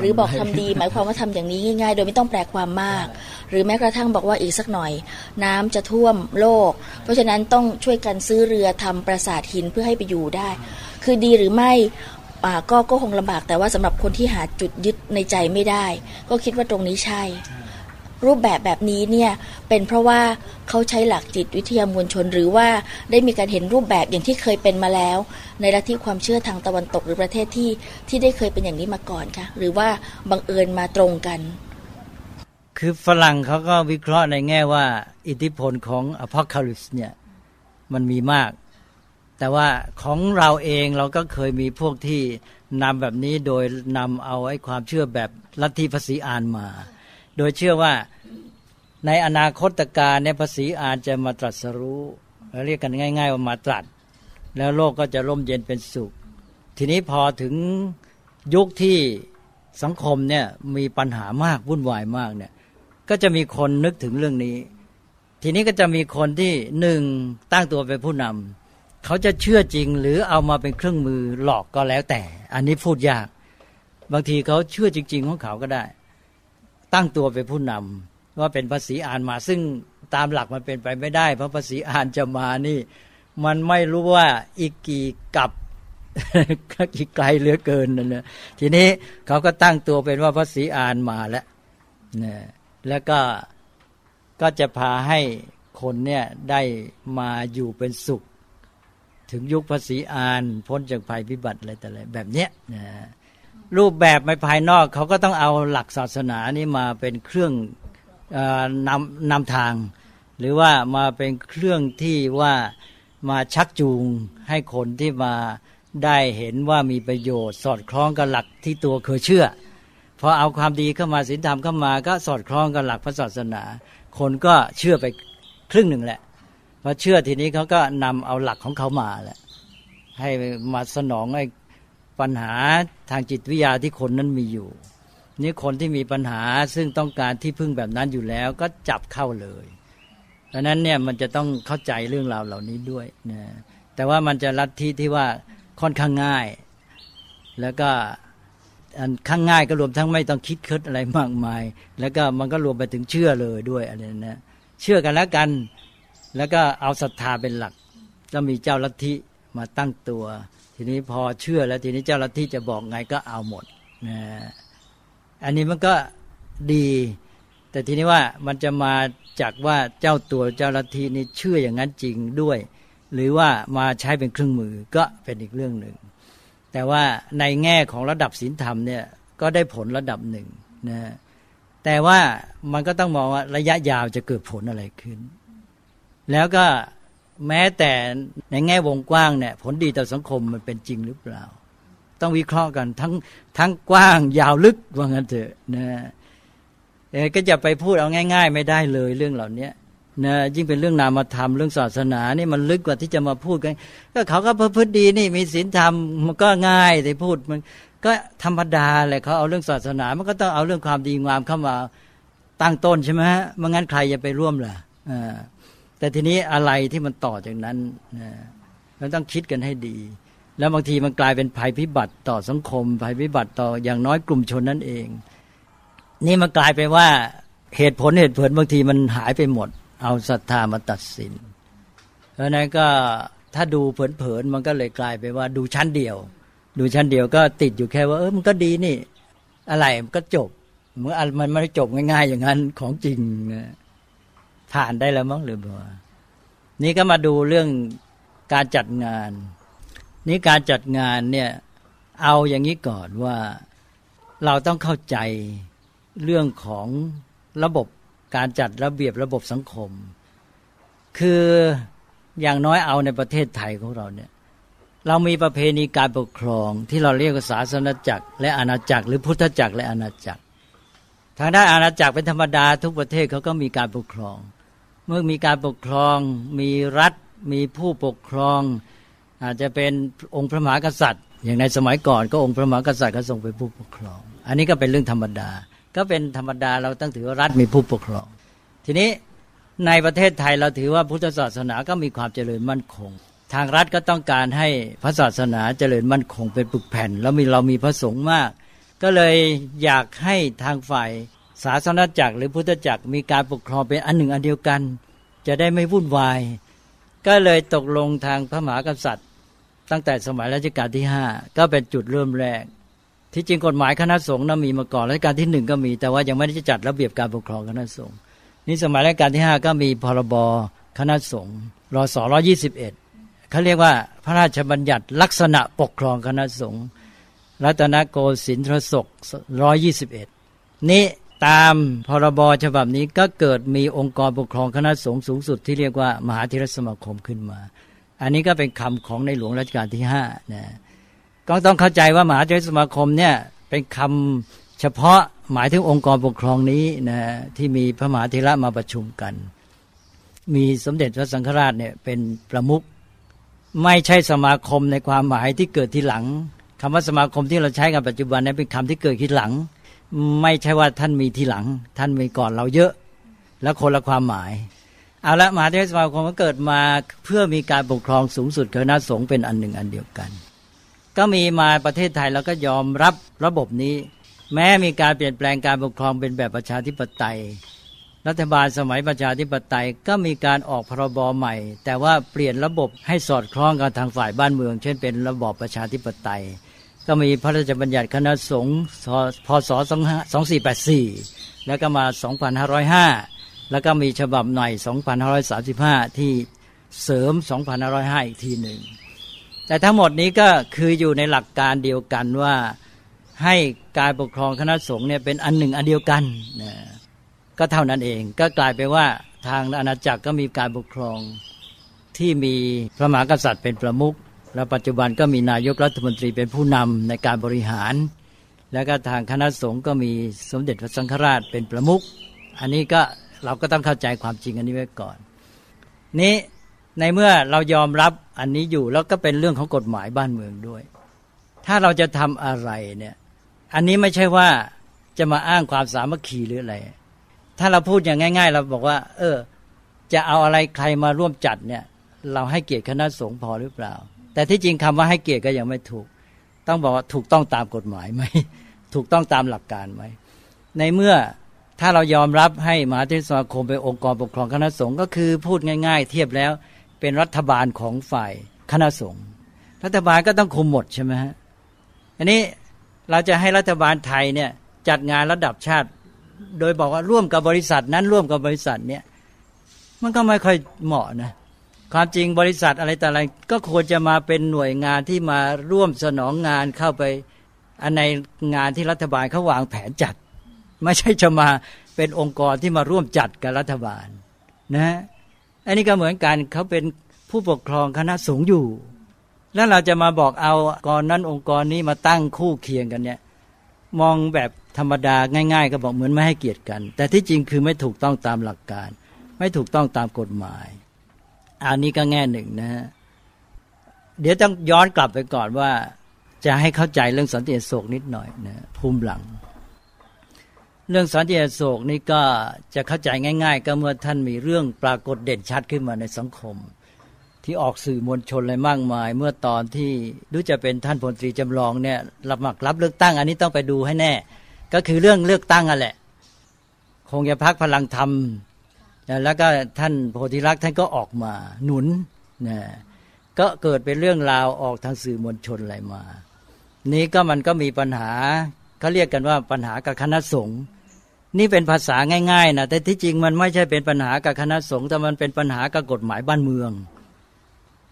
หรือบอกทำดี หมายความว่าทำอย่างนี้ง่าย ๆ โดยไม่ต้องแปลความมาก หรือแม้กระทั่งบอกว่าอีกสักหน่อย น้ำจะท่วมโลก เพราะฉะนั้นต้องช่วยกันซื้อเรือทำปราสาทหินเพื่อให้ไปอยู่ได้ คือดีหรือไม่ก็ก็คงลำบากแต่ว่าสำหรับคนที่หาจุดยึดในใจไม่ได้ ก็คิดว่าตรงนี้ใช่ รูปแบบแบบนี้เนี่ยเป็นเพราะว่าเขาใช้หลักจิตวิทยามวลชน หรือว่าได้มีการเห็นรูปแบบอย่างที่เคยเป็นมาแล้ว ในลัทธิความเชื่อทางตะวันตกหรือประเทศที่ที่ได้เคยเป็นอย่างนี้มาก่อนคะหรือว่าบังเอิญมาตรงกัน คือฝรั่งเขาก็วิเคราะห์ในแง่ว่า อิทธิพลของ apocalypse เนี่ยมันมีมาก แต่ว่าของเราเองเราก็เคยมีพวกที่นำแบบนี้โดยนำเอาไอ้ความเชื่อแบบลัทธิพระศรีอาริย์มา โดยเชื่อว่าในอนาคตการในภาษีอาจจะมาตรัสรู้เรียกกันง่าย ๆ ว่ามาตรัส แล้วโลกก็จะร่มเย็นเป็นสุข ทีนี้พอถึงยุคที่สังคมเนี่ยมีปัญหามากวุ่นวายมากเนี่ยก็จะมีคนนึกถึงเรื่องนี้ ทีนี้ก็จะมีคนที่หนึ่งตั้งตัวเป็นผู้นำเขาจะเชื่อจริงหรือเอามาเป็นเครื่องมือหลอกก็แล้วแต่ อันนี้พูดยาก บางทีเขาเชื่อจริง ๆ ของเขาก็ได้ ตั้งตัวเป็นผู้นำว่าเป็นภาษีอ่านมา ซึ่งตามหลักมันเป็นไปไม่ได้ เพราะภาษีอ่านจะมานี่ มันไม่รู้ว่าอีกกี่กับกี่ไกลเหลือเกินนั่นนะทีนี้เขาก็ตั้งตัวเป็นว่าภาษีอ่านมาแล้วนะแล้วก็ก็จะพาให้คนเนี่ยได้มาอยู่เป็นสุข ถึงยุคภาษีอ่าน พ้นจากภัยพิบัติอะไรแต่อะไรแบบเนี้ยนะ รูปแบบในภายนอกเขาก็ต้องเอาหลักศาสนานี้มาเป็นเครื่องนำนำทาง หรือว่ามาเป็นเครื่องที่ว่ามาชักจูงให้คนที่มาได้เห็นว่ามีประโยชน์ สอดคล้องกับหลักที่ตัวเคยเชื่อพอเอาความดีเข้ามาศีลธรรมเข้ามาก็สอดคล้องกับหลักพระศาสนา คนก็เชื่อไปครึ่งหนึ่งแหละพอเชื่อทีนี้เขาก็นำเอาหลักของเขามาแหละให้มาสนองไอ้ ปัญหาทางจิตวิทยาที่คนนั้นมีอยู่ นี่คนที่มีปัญหาซึ่งต้องการที่พึ่งแบบนั้นอยู่แล้วก็จับเข้าเลยดังนั้นเนี่ยมันจะต้องเข้าใจเรื่องราวเหล่านี้ด้วยนะแต่ว่ามันจะลัทธิที่ว่าค่อนข้างง่าย แล้วก็อันข้างง่ายก็รวมทั้งไม่ต้องคิดคิดอะไรมากมาย แล้วก็มันก็รวมไปถึงเชื่อเลยด้วยอะไรนะเชื่อกันแล้วกัน แล้วก็เอาศรัทธาเป็นหลักก็มีเจ้าลัทธิมาตั้งตัว ทีนี้พอเชื่อแล้วทีนี้เจ้าลัทธิจะบอกไงก็เอาหมดนะอันนี้มันก็ดี แต่ทีนี้ว่ามันจะมาจากว่าเจ้าตัวเจ้าลัทธินี่เชื่ออย่างนั้นจริงด้วย หรือว่ามาใช้เป็นเครื่องมือก็เป็นอีกเรื่องหนึ่ง แต่ว่าในแง่ของระดับศีลธรรมเนี่ยก็ได้ผลระดับหนึ่งนะแต่ว่ามันก็ต้องมองว่าระยะยาวจะเกิดผลอะไรขึ้น แล้วก็ แม้แต่ในแง่วงกว้างเนี่ยผลดีต่อสังคมมันเป็นจริงหรือเปล่า ต้องวิเคราะห์กันทั้งทั้งกว้างยาวลึกว่างั้นเถอะนะก็จะไปพูดเอาง่าย ๆ ไม่ได้เลยเรื่องเหล่านี้นะยิ่งเป็นเรื่องนามธรรมเรื่องศาสนานี่มันลึกกว่าที่จะมาพูดกัน ก็เขาก็พฤติดีนี่มีศีลธรรมมันก็ง่ายแต่พูดมันก็ธรรมดาแหละเขาเอาเรื่องศาสนา มันก็ต้องเอาเรื่องความดีงามเข้ามาตั้งต้นใช่ไหมฮะไม่งั้นใครจะไปร่วมล่ะอ่า แต่ทีนี้อะไรที่มันต่อจากนั้นเราต้องคิดกันให้ดี แล้วบางทีมันกลายเป็นภัยพิบัติต่อสังคม ภัยพิบัติต่ออย่างน้อยกลุ่มชนนั่นเอง นี่มันกลายไปว่าเหตุผลเหตุผลบางทีมันหายไปหมด เอาศรัทธามาตัดสิน เพราะนั้นก็ถ้าดูเผลอๆมันก็เลยกลายไปว่าดูชั้นเดียว ดูชั้นเดียวก็ติดอยู่แค่ว่าเออมันก็ดีนี่ อะไรมันก็จบมันมันไม่จบง่าย ๆ อย่างนั้นของจริงนะ ผ่านได้แล้วมั้งหรือเปล่านี่ก็มาดูเรื่องการจัดงาน นี่การจัดงานเนี่ยเอาอย่างนี้ก่อนว่าเราต้องเข้าใจเรื่องของระบบการจัดระเบียบระบบสังคม คืออย่างน้อยเอาในประเทศไทยของเราเนี่ยเรามีประเพณีการปกครองที่เราเรียกว่าศาสนาจักร และอาณาจักร หรือพุทธจักรและอาณาจักร ทางด้านอาณาจักรเป็นธรรมดาทุกประเทศเขาก็มีการปกครอง เมื่อมีการปกครอง มีรัฐ มีผู้ปกครอง อาจจะเป็นองค์พระมหากษัตริย์ อย่างในสมัยก่อนก็องค์พระมหากษัตริย์ก็ทรงเป็นผู้ปกครอง อันนี้ก็เป็นเรื่องธรรมดา ก็เป็นธรรมดาเราต้องถือว่ารัฐมีผู้ปกครอง ทีนี้ในประเทศไทยเราถือว่าพุทธศาสนาก็มีความเจริญมั่นคง ทางรัฐก็ต้องการให้พระศาสนาเจริญมั่นคงเป็นปึกแผ่น แล้วมีเรามีพระสงฆ์มาก ก็เลยอยากให้ทางฝ่าย ศาสนาจักรหรือพุทธจักรมีการปกครองเป็นอันหนึ่งอันเดียวกัน จะได้ไม่วุ่นวาย ก็เลยตกลงทางพระมหากษัตริย์ ตั้งแต่สมัยรัชกาลที่ห้าก็เป็นจุดเริ่มแรก ที่จริงกฎหมายคณะสงฆ์นั้นมีมาก่อนรัชกาลที่หนึ่งก็มี แต่ว่ายังไม่ได้จัดระเบียบการปกครองคณะสงฆ์นี่สมัยรัชกาลที่ห้าก็มีพรบคณะสงฆ์รอสอร้อยี่สิบเอ็ดเขาเรียกว่าพระราชบัญญัติลักษณะปกครองคณะสงฆ์รัตนโกสินทรศกร้อยี่สิบเอ็ดนี้ ตามพรบฉบับนี้ก็เกิดมีองค์กรปกครองคณะสงฆ์สูงสุดที่เรียกว่ามหาธิรสมาคมขึ้นมา อันนี้ก็เป็นคำของในหลวงรัชกาลที่ห้านะก็ต้องเข้าใจว่ามหาเทรสมาคมเนี่ยเป็นคำเฉพาะหมายถึงองค์กรปกครองนี้นะที่มีพระมหาเทระมาประชุมกัน มีสมเด็จพระสังฆราชเนี่ยเป็นประมุขไม่ใช่สมาคมในความหมายที่เกิดทีหลังคำว่าสมาคมที่เราใช้กันปัจจุบันนี้เป็นคำที่เกิดทีหลัง ไม่ใช่ว่าท่านมีทีหลัง ท่านมีก่อนเราเยอะ แล้วคนละความหมาย เอาละมหาเทรสมาคมก็เกิดมาเพื่อมีการปกครองสูงสุดคณะสงฆ์เป็นอันหนึ่งอันเดียวกัน ก็มีมาประเทศไทยเราก็ยอมรับระบบนี้ แม้มีการเปลี่ยนแปลงการปกครองเป็นแบบประชาธิปไตย รัฐบาลสมัยประชาธิปไตยก็มีการออกพรบใหม่ แต่ว่าเปลี่ยนระบบให้สอดคล้องกับทางฝ่ายบ้านเมือง เช่นเป็นระบอบประชาธิปไตย ก็มีพระราชบัญญัติคณะสงฆ์พศ2484 แล้วก็มา 2505 แล้วก็มีฉบับใหน่2535 ที่เสริม 2505 อีกทีหนึ่ง แต่ทั้งหมดนี้ก็คืออยู่ในหลักการเดียวกันว่าให้การปกครองคณะสงฆ์เนี่ยเป็นอันหนึ่งอันเดียวกันนะก็เท่านั้นเองก็กลายไปว่าทางอาณาจักรก็มีการปกครองที่มีพระมหากษัตริย์เป็นประมุข และปัจจุบันก็มีนายกรัฐมนตรีเป็นผู้นำในการบริหาร แล้วก็ทางคณะสงฆ์ก็มีสมเด็จพระสังฆราชเป็นประมุขอันนี้ก็เราก็ต้องเข้าใจความจริงอันนี้ไว้ก่อน นี้ในเมื่อเรายอมรับอันนี้อยู่แล้วก็เป็นเรื่องของกฎหมายบ้านเมืองด้วย ถ้าเราจะทำอะไรเนี่ยอันนี้ไม่ใช่ว่าจะมาอ้างความสามัคคีหรืออะไร ถ้าเราพูดอย่างง่าย ๆ เราบอกว่า เออ จะเอาอะไรใครมาร่วมจัดเนี่ย เราให้เกียรติคณะสงฆ์พอหรือเปล่า แต่ที่จริงคำว่าให้เกียรติก็ยังไม่ถูก ต้องบอกว่าถูกต้องตามกฎหมายไหมถูกต้องตามหลักการไหมในเมื่อถ้าเรายอมรับให้มหาเทรสมาคมเป็นองค์กรปกครองคณะสงฆ์ก็คือพูดง่าย ๆ เทียบแล้วเป็นรัฐบาลของฝ่ายคณะสงฆ์รัฐบาลก็ต้องคุมหมดใช่ไหมฮะอันนี้เราจะให้รัฐบาลไทยเนี่ยจัดงานระดับชาติ โดยบอกว่าร่วมกับบริษัทนั้นร่วมกับบริษัทเนี่ยมันก็ไม่ค่อยเหมาะนะ ความจริงบริษัทอะไรต่อะไรก็ควรจะมาเป็นหน่วยงานที่มาร่วมสนองงานเข้าไปอันในงานที่รัฐบาลเขาวางแผนจัด ไม่ใช่จะมาเป็นองค์กรที่มาร่วมจัดกับรัฐบาลนะอันนี้ก็เหมือนกันเขาเป็นผู้ปกครองคณะสงฆ์อยู่ แล้วเราจะมาบอกเอากรนั้นองค์กรนี้มาตั้งคู่เคียงกันเนี่ยมองแบบธรรมดาง่าย ๆ ก็บอกเหมือนไม่ให้เกียรติกัน แต่ที่จริงคือไม่ถูกต้องตามหลักการ ไม่ถูกต้องตามกฎหมาย อันนี้ก็แง่หนึ่งนะเดี๋ยวต้องย้อนกลับไปก่อนว่า จะให้เข้าใจเรื่องสันติโศกนิดหน่อยนะภูมิหลัง เรื่องสันติโศกนี่ก็จะเข้าใจง่าย ๆ ก็เมื่อท่านมีเรื่องปรากฏเด่นชัดขึ้นมาในสังคม ที่ออกสื่อมวลชนอะไรมากมาย เมื่อตอนที่รู้จะเป็นท่านพลตรีจำลองเนี่ยรับมักรับเลือกตั้ง อันนี้ต้องไปดูให้แน่ ก็คือเรื่องเลือกตั้งอะแหละ คงจะพักพลังธรรม แล้วก็ท่านโพธิรักษ์ท่านก็ออกมาหนุนนะก็เกิดเป็นเรื่องราวออกทางสื่อมวลชนอะไรมา นี้ก็มันก็มีปัญหาเขาเรียกกันว่าปัญหากับคณะสงฆ์นี่เป็นภาษาง่ายๆนะแต่ที่จริงมันไม่ใช่เป็นปัญหากับคณะสงฆ์แต่มันเป็นปัญหากับกฎหมายบ้านเมือง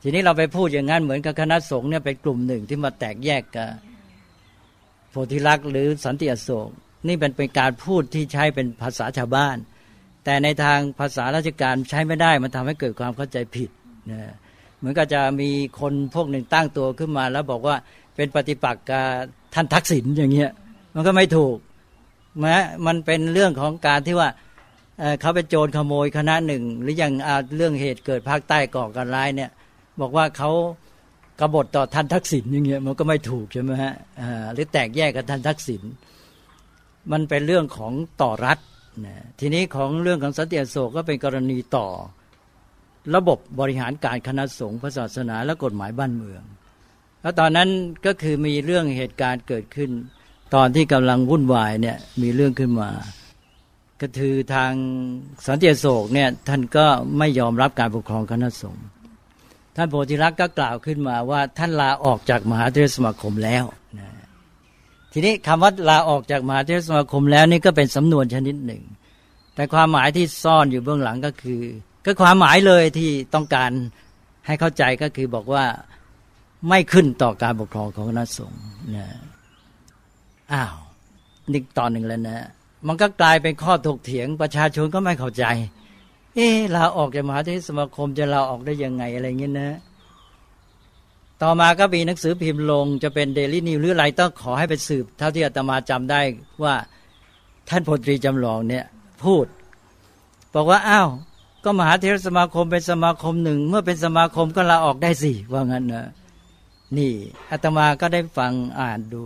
ทีนี้เราไปพูดอย่างนั้นเหมือนกับคณะสงฆ์เนี่ยเป็นกลุ่มหนึ่งที่มาแตกแยกกับโพธิลักษ์หรือสันติอโศกนี่เป็นเป็นการพูดที่ใช้เป็นภาษาชาวบ้าน แต่ในทางภาษาราชการใช้ไม่ได้มันทำให้เกิดความเข้าใจผิดนะเหมือนกับจะมีคนพวกหนึ่งตั้งตัวขึ้นมาแล้วบอกว่าเป็นปฏิปักษ์กับท่านทักษิณอย่างเงี้ยมันก็ไม่ถูกแม้มันเป็นเรื่องของการที่ว่าเขาเป็นโจรขโมยคณะหนึ่ง หรืออย่างเรื่องเหตุเกิดภาคใต้ก่อการร้ายเนี่ย บอกว่าเขากบฏต่อท่านทักษิณอย่างเงี้ยมันก็ไม่ถูกใช่ไหมฮะหรือแตกแยกกับท่านทักษิณมันเป็นเรื่องของต่อรัฐ นะทีนี้ของเรื่องของสันติโศกก็เป็นกรณีต่อ ระบบบริหารการคณะสงฆ์ศาสนา และกฎหมายบ้านเมือง แล้วตอนนั้นก็คือมีเรื่องเหตุการณ์เกิดขึ้น ตอนที่กำลังวุ่นวายเนี่ยมีเรื่องขึ้นมา ก็คือทางสันติโศกเนี่ยท่านก็ไม่ยอมรับการปกครองคณะสงฆ์ท่านโพธิรักษ์ก็กล่าวขึ้นมาว่าท่านลาออกจากมหาเทรสมาคมแล้วนะ ทีนี้คำว่าลาออกจากมหาเทรสมาคมแล้วนี่ก็เป็นสำนวนชนิดหนึ่ง แต่ความหมายที่ซ่อนอยู่เบื้องหลังก็คือ ก็ความหมายเลยที่ต้องการให้เข้าใจก็คือบอกว่าไม่ขึ้นต่อการปกครองของคณะสงฆ์นะอ้าวนี่ตอนหนึ่งแล้วนะ มันก็กลายเป็นข้อถกเถียงประชาชนก็ไม่เข้าใจ เอ๊ลาออกจากมหาเทรสมาคมจะลาออกได้ยังไงอะไรเงี้ยนะ ต่อมาก็มีหนังสือพิมพ์ลงจะเป็นเดลี่นิวหรืออะไรต้องขอให้ไปสืบ เท่าที่อาตมาจำได้ว่าท่านพลตรีจำลองเนี่ยพูด บอกว่าอ้าวก็มหาเทรสมาคมเป็นสมาคมหนึ่ง เมื่อเป็นสมาคมก็ลาออกได้สิว่างั้นนะนี่อาตมาก็ได้ฟังอ่านดู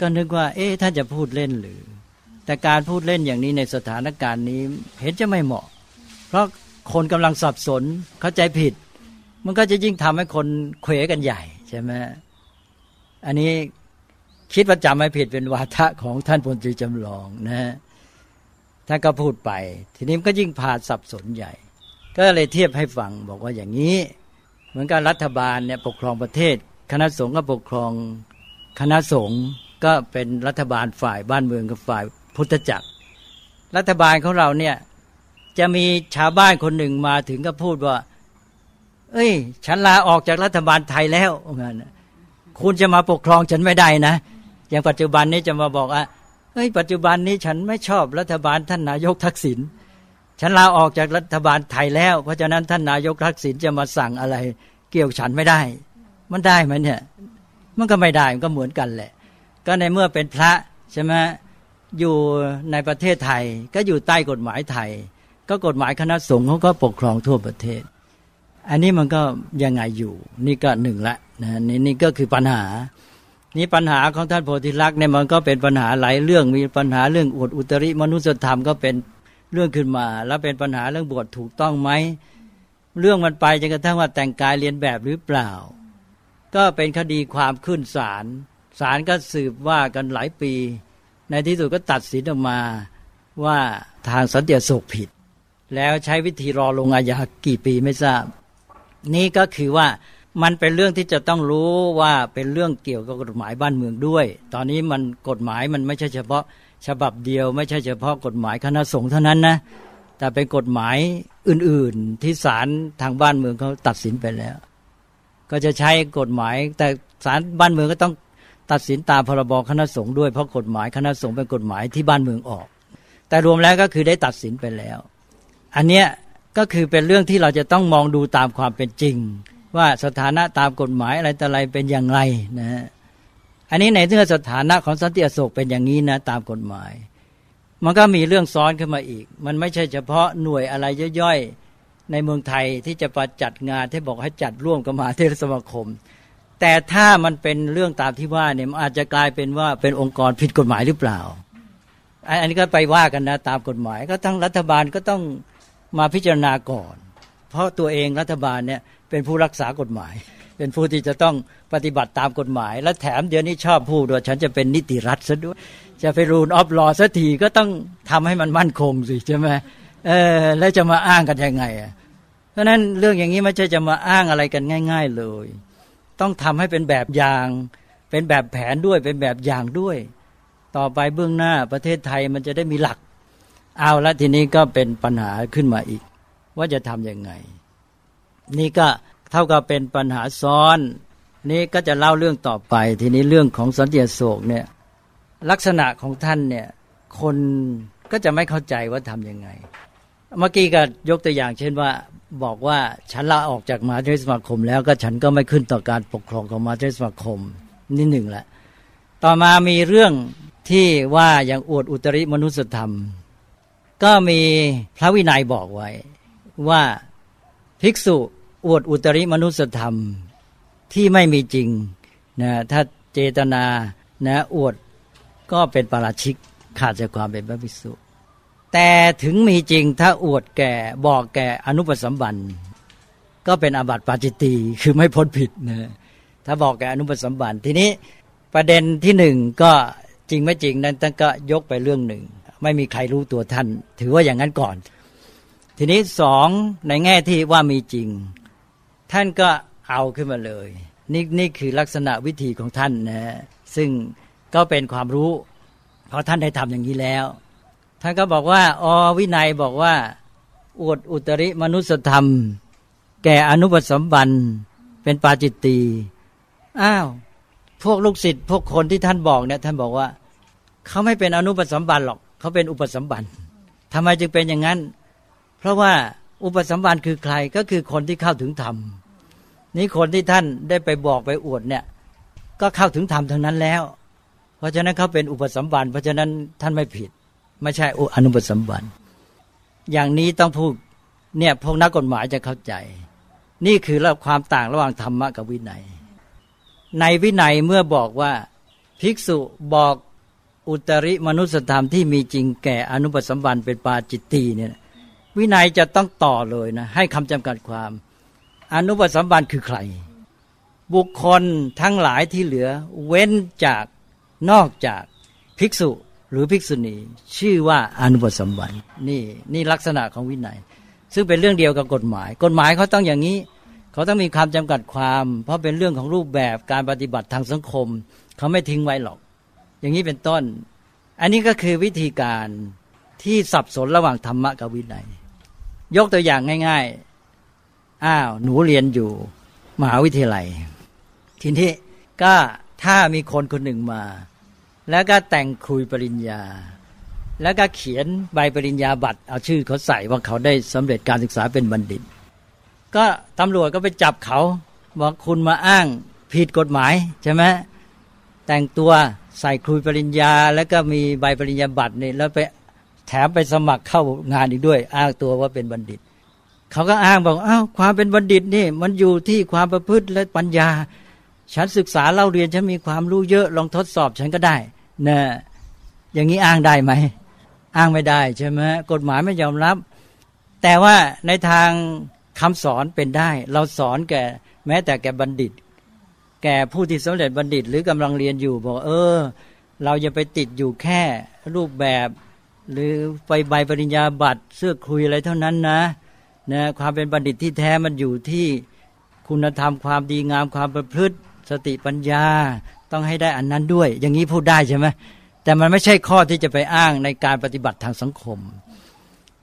ก็นึกว่า เอ๊ะท่านจะพูดเล่นหรือ แต่การพูดเล่นอย่างนี้ในสถานการณ์นี้ เห็นจะไม่เหมาะ เพราะคนกำลังสับสนเข้าใจผิด มันก็จะยิ่งทำให้คนเขวกันใหญ่ใช่ไหมอันนี้คิดว่าจำไม่ผิดเป็นวาทะของท่านพลตรีจำลองนะท่านก็พูดไป ทีนี้มันก็ยิ่งพาสับสนใหญ่ ก็เลยเทียบให้ฟังบอกว่าอย่างนี้ เหมือนกับรัฐบาลเนี่ยปกครองประเทศ คณะสงฆ์ก็ปกครองคณะสงฆ์ก็เป็นรัฐบาลฝ่ายบ้านเมืองกับฝ่ายพุทธจักร รัฐบาลของเราเนี่ยจะมีชาวบ้านคนหนึ่งมาถึงก็พูดว่า เอ้ย ฉันลาออกจากรัฐบาลไทยแล้วงั้นคุณจะมาปกครองฉันไม่ได้นะ อย่างปัจจุบันนี้จะมาบอกว่าเฮ้ยปัจจุบันนี้ฉันไม่ชอบรัฐบาลท่านนายกทักษิณฉันลาออกจากรัฐบาลไทยแล้ว เพราะฉะนั้นท่านนายกทักษิณจะมาสั่งอะไร เกี่ยวฉันไม่ได้ มันได้ไหมเนี่ย มันก็ไม่ได้มันก็เหมือนกันแหละ ก็ในเมื่อเป็นพระใช่ไหมอยู่ในประเทศไทย ก็อยู่ใต้กฎหมายไทย ก็กฎหมายคณะสงฆ์เขาก็ปกครองทั่วประเทศ อันนี้มันก็ยังไงอยู่ นี่ก็หนึ่งละนะนี่นี่ก็คือปัญหา นี่ปัญหาของท่านโพธิลักษณ์เนี่ยมันก็เป็นปัญหาหลายเรื่องมีปัญหาเรื่องอวดอุตริมนุสธรรมก็เป็นเรื่องขึ้นมา แล้วเป็นปัญหาเรื่องบวชถูกต้องไหมเรื่องมันไปจนกระทั่งว่าแต่งกายเรียนแบบหรือเปล่า ก็เป็นคดีความขึ้นศาลศาลก็สืบว่ากันหลายปี ในที่สุดก็ตัดสินออกมาว่าทางสันติโศกผิด แล้วใช้วิธีรอลงอาญากี่ปีไม่ทราบ นี่ก็คือว่ามันเป็นเรื่องที่จะต้องรู้ว่าเป็นเรื่องเกี่ยวกับกฎหมายบ้านเมืองด้วย ตอนนี้มันกฎหมายมันไม่ใช่เฉพาะฉบับเดียว ไม่ใช่เฉพาะกฎหมายคณะสงฆ์เท่านั้นนะแต่เป็นกฎหมายอื่น ๆ ที่ศาลทางบ้านเมืองเขาตัดสินไปแล้ว ก็จะใช้กฎหมาย แต่ศาลบ้านเมืองก็ต้องตัดสินตามพรบคณะสงฆ์ด้วยเพราะกฎหมายคณะสงฆ์เป็นกฎหมายที่บ้านเมืองออก แต่รวมแล้วก็คือได้ตัดสินไปแล้ว อันเนี้ย ก็คือเป็นเรื่องที่เราจะต้องมองดูตามความเป็นจริง ว่าสถานะตามกฎหมายอะไรแต่อะไรเป็นอย่างไรนะฮะอันนี้ในเรื่องสถานะของสันติอโศกเป็นอย่างนี้นะตามกฎหมาย มันก็มีเรื่องซ้อนขึ้นมาอีก มันไม่ใช่เฉพาะหน่วยอะไรย่อยๆในเมืองไทยที่จะประจัดงานที่บอกให้จัดร่วมกับมหาเทรสมาคม แต่ถ้ามันเป็นเรื่องตามที่ว่าเนี่ยมันอาจจะกลายเป็นว่าเป็นองค์กรผิดกฎหมายหรือเปล่า อันนี้ก็ไปว่ากันนะตามกฎหมาย ก็ทั้งรัฐบาลก็ต้อง มาพิจารณาก่อน เพราะตัวเองรัฐบาลเนี่ยเป็นผู้รักษากฎหมาย เป็นผู้ที่จะต้องปฏิบัติตามกฎหมาย และแถมเดี๋ยวนี้ชอบพูดว่าฉันจะเป็นนิติรัฐซะด้วย จะไปรูนออฟลอสักทีก็ต้องทำให้มันมั่นคงสิใช่ไหมเออแล้วจะมาอ้างกันยังไงอะเพราะนั้นเรื่องอย่างนี้ไม่ใช่จะมาอ้างอะไรกันง่าย ๆเลย ต้องทำให้เป็นแบบอย่างเป็นแบบแผนด้วยเป็นแบบอย่างด้วย ต่อไปเบื้องหน้าประเทศไทยมันจะได้มีหลัก เอาละทีนี้ก็เป็นปัญหาขึ้นมาอีก ว่าจะทำยังไง นี่ก็เท่ากับเป็นปัญหาซ้อน นี่ก็จะเล่าเรื่องต่อไป ทีนี้เรื่องของสันติโศกเนี่ยลักษณะของท่านเนี่ยคนก็จะไม่เข้าใจว่าทำยังไง เมื่อกี้ก็ยกตัวอย่าง เช่นว่าบอกว่าฉันลาออกจากมหาเทรสมาคม แล้วก็ฉันก็ไม่ขึ้นต่อการปกครองของมหาเทรสมาคมนี่หนึ่งแหละ ต่อมามีเรื่องที่ว่าอย่างอวดอุตริมนุสธรรม ก็มีพระวินัยบอกไว้ ว่าภิกษุอวดอุตริมนุสธรรมที่ไม่มีจริงนะถ้าเจตนานะอวดก็เป็นปราชิกขาดจากความเป็นพระภิกษุ แต่ถึงมีจริงถ้าอวดแก่บอกแก่อนุปสัมบันก็เป็นอาบัติปาจิตตีคือไม่พ้นผิดนะถ้าบอกแก่อนุปสัมบันทีนี้ประเด็นที่หนึ่งก็จริงไม่จริงนั้นท่านก็ยกไปเรื่องหนึ่ง ไม่มีใครรู้ตัวท่าน ถือว่าอย่างนั้นก่อน ทีนี้สองในแง่ที่ว่ามีจริง ท่านก็เอาขึ้นมาเลย นี่นี่คือลักษณะวิธีของท่านนะซึ่งก็เป็นความรู้ เพราะท่านได้ทำอย่างนี้แล้ว ท่านก็บอกว่าอวินัยบอกว่า อวดอุตริมนุสธรรม แก่อนุปสมบันเป็นปาจิตตีอ้าวพวกลูกศิษย์พวกคนที่ท่านบอกเนี่ยท่านบอกว่า เขาไม่เป็นอนุปสมบันหรอก เขาเป็นอุปสมบันทำไมจึงเป็นอย่างนั้น เพราะว่าอุปสมบันคือใครก็คือคนที่เข้าถึงธรรมนี่คนที่ท่านได้ไปบอกไปอวดเนี่ย ก็เข้าถึงธรรมทั้งนั้นแล้ว เพราะฉะนั้นเขาเป็นอุปสมบันเพราะฉะนั้นท่านไม่ผิด ไม่ใช่อนุปสมบันอย่างนี้ต้องพูดเนี่ยพวกนักกฎหมายจะเข้าใจ นี่คือความต่างระหว่างธรรมะกับวินัย ในวินัยเมื่อบอกว่าภิกษุบอก อุตริมนุสธรรมที่มีจริงแก่อนุปสัมบันเป็นปาจิตตีเนี่ยวินัยจะต้องต่อเลยนะให้คำจำกัดความ อนุปสัมบันคือใคร บุคคลทั้งหลายที่เหลือ เว้นจากนอกจากภิกษุหรือภิกษุณี ชื่อว่าอนุปสัมบันนี่นี่ลักษณะของวินัย ซึ่งเป็นเรื่องเดียวกับกฎหมาย กฎหมายเขาต้องอย่างนี้ เขาต้องมีคำจำกัดความ เพราะเป็นเรื่องของรูปแบบการปฏิบัติทางสังคม เขาไม่ทิ้งไว้หรอก อย่างนี้เป็นต้น อันนี้ก็คือวิธีการที่สับสนระหว่างธรรมะกับวินัย ยกตัวอย่างง่าย ๆ อ้าว หนูเรียนอยู่มหาวิทยาลัย ทีนี้ก็ถ้ามีคนคนหนึ่งมา แล้วก็แต่งคุยปริญญา แล้วก็เขียนใบปริญญาบัตร เอาชื่อเขาใส่ว่าเขาได้สำเร็จการศึกษาเป็นบัณฑิต ก็ตำรวจก็ไปจับเขาบอกคุณมาอ้างผิดกฎหมายใช่ไหมแต่งตัว ใส่คุยปริญญา แล้วก็มีใบปริญญาบัตรนี่แล้วไปแถมไปสมัครเข้างานอีกด้วย อ้างตัวว่าเป็นบัณฑิต เขาก็อ้างบอกอ้าวความเป็นบัณฑิตนี่ มันอยู่ที่ความประพฤติและปัญญา ฉันศึกษาเล่าเรียนฉันมีความรู้เยอะลองทดสอบฉันก็ได้นะอย่างนี้อ้างได้ไหมอ้างไม่ได้ใช่ไหมกฎหมายไม่ยอมรับ แต่ว่าในทางคำสอนเป็นได้ เราสอนแก่แม้แต่แก่บัณฑิต แก่ผู้ที่สำเร็จบัณฑิต หรือกำลังเรียนอยู่ บอก เออ เราจะไปติดอยู่แค่รูปแบบ หรือไปใบปริญญาบัตรเสื้อคุยอะไรเท่านั้นนะนะความเป็นบัณฑิตที่แท้มันอยู่ที่คุณธรรมความดีงามความประพฤติ สติปัญญาต้องให้ได้อันนั้นด้วย อย่างนี้พูดได้ใช่ไหมแต่มันไม่ใช่ข้อที่จะไปอ้างในการปฏิบัติทางสังคม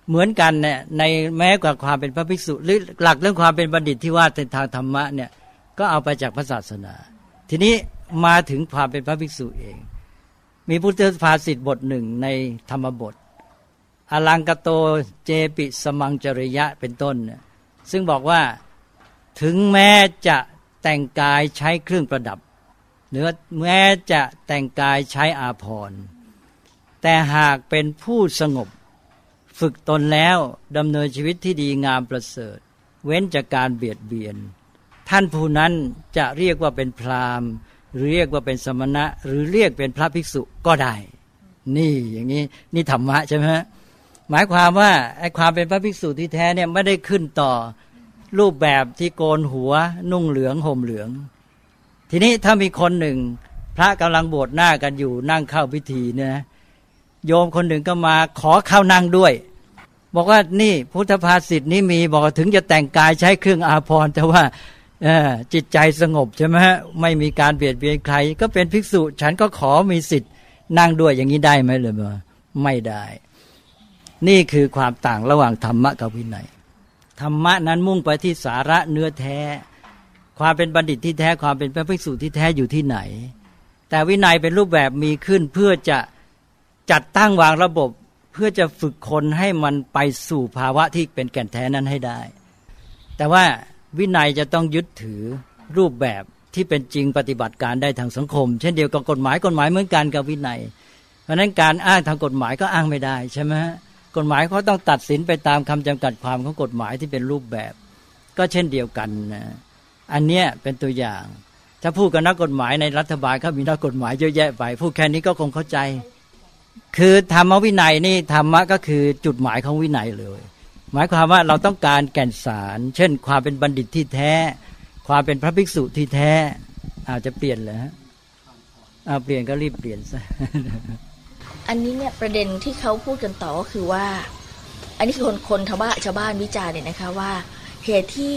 เหมือนกันเนี่ยในแม้กว่าความเป็นพระภิกษุหรือหลักเรื่องความเป็นบัณฑิตที่ว่าในทางธรรมะเนี่ย ก็เอาไปจากพระศาสนา ทีนี้มาถึงความเป็นพระภิกษุเอง มีพุทธภาษิตบทหนึ่งในธรรมบท อลังกโตเจปิสมังจริยะเป็นต้น ซึ่งบอกว่าถึงแม้จะแต่งกายใช้เครื่องประดับหรือแม้จะแต่งกายใช้อาภรณ์แต่หากเป็นผู้สงบ ฝึกตนแล้วดำเนินชีวิตที่ดีงามประเสริฐ เว้นจากการเบียดเบียน ท่านผู้นั้นจะเรียกว่าเป็นพราหมณ์ หรือเรียกว่าเป็นสมณะ หรือเรียกเป็นพระภิกษุก็ได้ นี่อย่างนี้นี่ธรรมะใช่ไหมหมายความว่าไอ้ความเป็นพระภิกษุที่แท้เนี่ยไม่ได้ขึ้นต่อรูปแบบที่โกนหัวนุ่งเหลืองห่มเหลือง ทีนี้ถ้ามีคนหนึ่ง พระกำลังบวชหน้ากันอยู่นั่งเข้าพิธีเนี่ยโยมคนหนึ่งก็มาขอเข้านั่งด้วย บอกว่านี่พุทธภาษิตนี้มีบอกถึงจะแต่งกายใช้เครื่องอาภรณ์แต่ว่า จิตใจสงบใช่ไหมฮะไม่มีการเบียดเบียนใคร ก็เป็นภิกษุ ฉันก็ขอมีสิทธิ์นั่งด้วยอย่างนี้ได้ไหมเลยบ่ไม่ได้ นี่คือความต่างระหว่างธรรมะกับวินัยธรรมะนั้นมุ่งไปที่สาระเนื้อแท้ ความเป็นบัณฑิตที่แท้ความเป็นพระภิกษุที่แท้อยู่ที่ไหน แต่วินัยเป็นรูปแบบมีขึ้นเพื่อจะจัดตั้งวางระบบเพื่อจะฝึกคนให้มันไปสู่ภาวะที่เป็นแก่นแท้นั้นให้ได้ แต่ว่า วินัยจะต้องยึดถือรูปแบบที่เป็นจริงปฏิบัติการได้ทางสังคม เช่นเดียวกับกฎหมายกฎหมายเหมือนกันกับวินัย เพราะนั้นการอ้างทางกฎหมายก็อ้างไม่ได้ใช่ไหมกฎหมายเขาต้องตัดสินไปตามคำจำกัดความของกฎหมายที่เป็นรูปแบบ ก็เช่นเดียวกันนะอันเนี้ยเป็นตัวอย่าง ถ้าพูดกับนักกฎหมายในรัฐบาลเขามีนักกฎหมายเยอะแยะไปพูดแค่นี้ก็คงเข้าใจ คือธรรมวินัยนี่ธรรมะก็คือจุดหมายของวินัยเลย หมายความว่าเราต้องการแก่นสาร เช่น ความเป็นบัณฑิตที่แท้ ความเป็นพระภิกษุที่แท้ อาจจะเปลี่ยนเลยฮะเปลี่ยนก็รีบเปลี่ยนซะอันนี้เนี่ยประเด็นที่เขาพูดกันต่อก็คือว่า อันนี้คือคนคนชาวบ้านชาวบ้านวิจารณ์เนี่ยนะคะว่าเหตุที่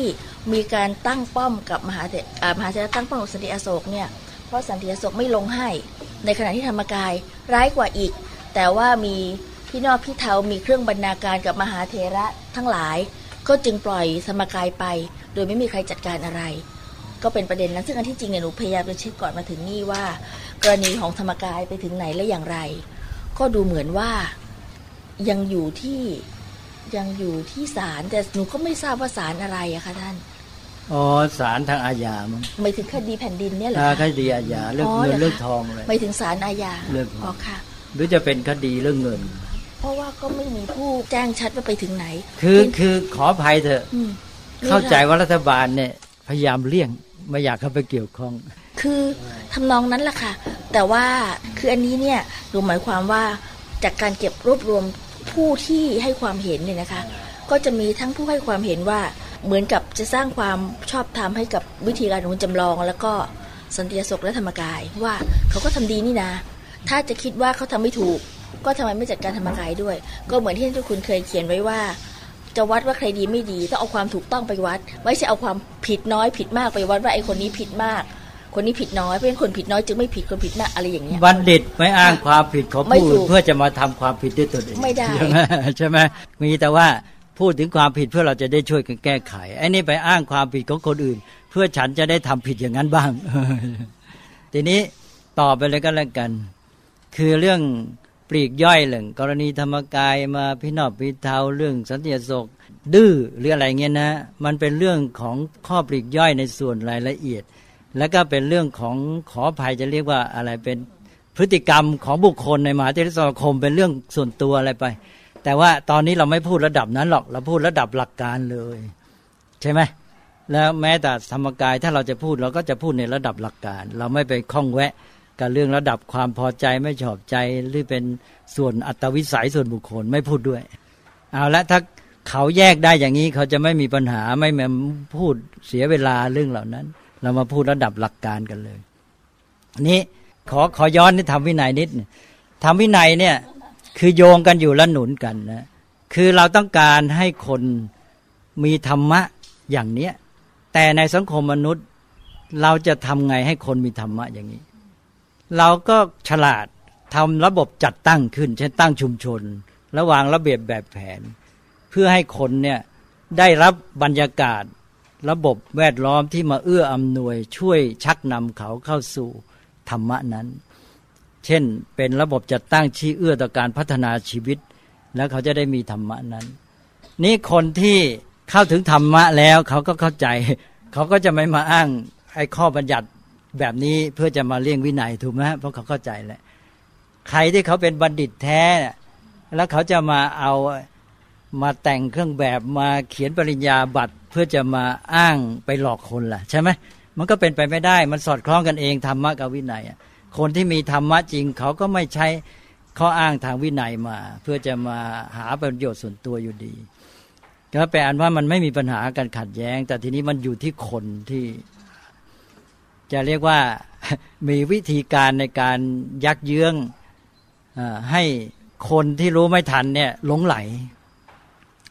มีการตั้งป้อมกับมหาเถรมหาเถรตั้งป้อมสันติอโศกเนี่ยเพราะสันติอโศกไม่ลงให้ ในขณะที่ธรรมกายร้ายกว่าอีก แต่ว่ามี พี่นอกพี่เทามีเครื่องบรรณาการกับมหาเทระทั้งหลาย ก็จึงปล่อยสมกายไป โดยไม่มีใครจัดการอะไร ก็เป็นประเด็นนั้นซึ่งอันที่จริงเนี่ยหนูพยายามจะเช็คก่อนมาถึงนี่ว่า กรณีของธรรมกายไปถึงไหนและอย่างไร ก็ดูเหมือนว่ายังอยู่ที่ยังอยู่ที่ศาลแต่หนูก็ไม่ทราบว่าศาลอะไรอะคะท่านอ๋อศาลทางอาญามั้งไม่ถึงคดีแผ่นดินเนี่ยเหรอคดีอาญาเรื่องเงินเรื่องทองเลยไม่ถึงศาลอาญาเรื่องอ๋อค่ะหรือจะเป็นคดีเรื่องเงิน เพราะว่าก็ไม่มีผู้แจ้งชัดว่าไปถึงไหน คือคือขออภัยเถอะเข้าใจว่ารัฐบาลเนี่ยพยายามเลี่ยงไม่อยากเข้าไปเกี่ยวข้อง คือทำนองนั้นแหละค่ะ แต่ว่าคืออันนี้เนี่ยดูหมายความว่าจากการเก็บรวบรวมผู้ที่ให้ความเห็นเนี่ยนะคะ ก็จะมีทั้งผู้ให้ความเห็นว่าเหมือนกับจะสร้างความชอบธรรมให้กับวิธีการของจำลอง แล้วก็สันติสุขและธรรมกายว่าเขาก็ทำดีนี่นะ ถ้าจะคิดว่าเขาทำไม่ถูก ก็ทำไมไม่จัดการธรรมกายด้วย ก็เหมือนที่ทุกคุณเคยเขียนไว้ว่า จะวัดว่าใครดีไม่ดีต้องเอาความถูกต้องไปวัด ไม่ใช่เอาความผิดน้อยผิดมากไปวัดว่าไอ้คนนี้ผิดมาก คนนี้ผิดน้อยเพราะฉะนั้นคนผิดน้อยจึงไม่ผิดคนผิดมากอะไรอย่างเงี้ยบัณฑิตไม่อ้างความผิดของผู้อื่นเพื่อจะมาทำความผิดด้วยตนเองไม่ได้ใช่ไหมมีแต่ว่าพูดถึงความผิดเพื่อเราจะได้ช่วยกันแก้ไขไอ้นี่ไปอ้างความผิดของคนอื่น เพื่อฉันจะได้ทำผิดอย่างนั้นบ้าง ทีนี้ต่อไปเลยก็แล้วกัน คือเรื่อง ปลีกย่อยเรื่องกรณีธรรมกายมาพินอบพิเทาเรื่องสันติโศกดื้อหรืออะไรเงี้ยนะ มันเป็นเรื่องของข้อปลีกย่อยในส่วนรายละเอียด แล้วก็เป็นเรื่องของขอภัยจะเรียกว่าอะไรเป็นพฤติกรรมของบุคคลในมหาเทรสมาคมเป็นเรื่องส่วนตัวอะไรไป แต่ว่าตอนนี้เราไม่พูดระดับนั้นหรอกเราพูดระดับหลักการเลย ใช่ไหมแล้วแม้แต่ธรรมกายถ้าเราจะพูดเราก็จะพูดในระดับหลักการ เราไม่ไปคล้องแวะ กับเรื่องระดับความพอใจไม่ชอบใจหรือเป็นส่วนอัตวิสัยส่วนบุคคลไม่พูดด้วย เอาละถ้าเขาแยกได้อย่างนี้เขาจะไม่มีปัญหาไม่มาพูดเสียเวลาเรื่องเหล่านั้น เรามาพูดระดับหลักการกันเลยนี้ขอขอย้อนนี่ทำวินัยนิดทำวินัยเนี่ยคือโยงกันอยู่และหนุนกันนะคือเราต้องการให้คนมีธรรมะอย่างเนี้ยแต่ในสังคมมนุษย์เราจะทำไงให้คนมีธรรมะอย่างนี้ เราก็ฉลาดทำระบบจัดตั้งขึ้นเช่นตั้งชุมชน ระวางระเบียบแบบแผน เพื่อให้คนเนี่ยได้รับบรรยากาศระบบแวดล้อมที่มาเอื้ออำนวยช่วยชักนำเขาเข้าสู่ธรรมะนั้น เช่นเป็นระบบจัดตั้งที่เอื้อต่อการพัฒนาชีวิต แล้วเขาจะได้มีธรรมะนั้น นี่คนที่เข้าถึงธรรมะแล้วเขาก็เข้าใจ เขาก็จะไม่มาอ้างไอ้ข้อบัญญัติ แบบนี้เพื่อจะมาเลี่ยงวินัยถูกไหมเพราะเขาเข้าใจแหละใครที่เขาเป็นบัณฑิตแท้ แล้วเขาจะมาเอามาแต่งเครื่องแบบมาเขียนปริญญาบัตรเพื่อจะมาอ้างไปหลอกคนล่ะ ใช่ไหมมันก็เป็นไปไม่ได้ มันสอดคล้องกันเองธรรมะกับวินัยคนที่มีธรรมะจริงเขาก็ไม่ใช้ข้ออ้างทางวินัยมา เพื่อจะมาหาประโยชน์ส่วนตัวอยู่ดีก็แปลว่ามันไม่มีปัญหาการขัดแย้ง แต่ทีนี้มันอยู่ที่คนที่ จะเรียกว่ามีวิธีการในการยักเยื้องให้คนที่รู้ไม่ทันเนี่ยหลงไหล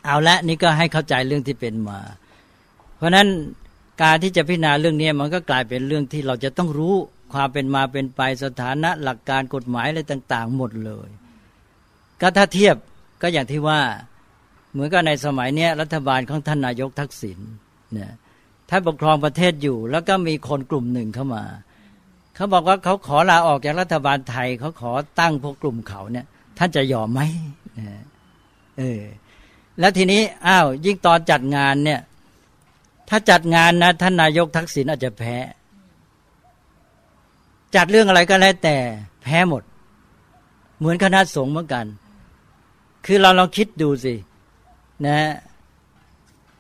เอาละนี่ก็ให้เข้าใจเรื่องที่เป็นมา เพราะฉะนั้นการที่จะพิจารณาเรื่องนี้มันก็กลายเป็นเรื่องที่เราจะต้องรู้ความเป็นมาเป็นไปสถานะหลักการกฎหมายอะไรต่าง ๆ หมดเลย ก็ถ้าเทียบก็อย่างที่ว่า เหมือนกับในสมัยนี้รัฐบาลของท่านนายกทักษิณเนี่ย ท่านปกครองประเทศอยู่ แล้วก็มีคนกลุ่มหนึ่งเข้ามา เขาบอกว่าเขาขอลาออกจากรัฐบาลไทย เขาขอตั้งพวกกลุ่มเขาเนี่ย ท่านจะยอมไหมเออ แล้วทีนี้อ้าวยิ่งตอนจัดงานเนี่ย ถ้าจัดงานนะท่านนายกทักษิณอาจจะแพ้ จัดเรื่องอะไรก็แล้วแต่ แพ้หมด เหมือนคณะสงฆ์เหมือนกัน คือเราลองคิดดูสิ นะ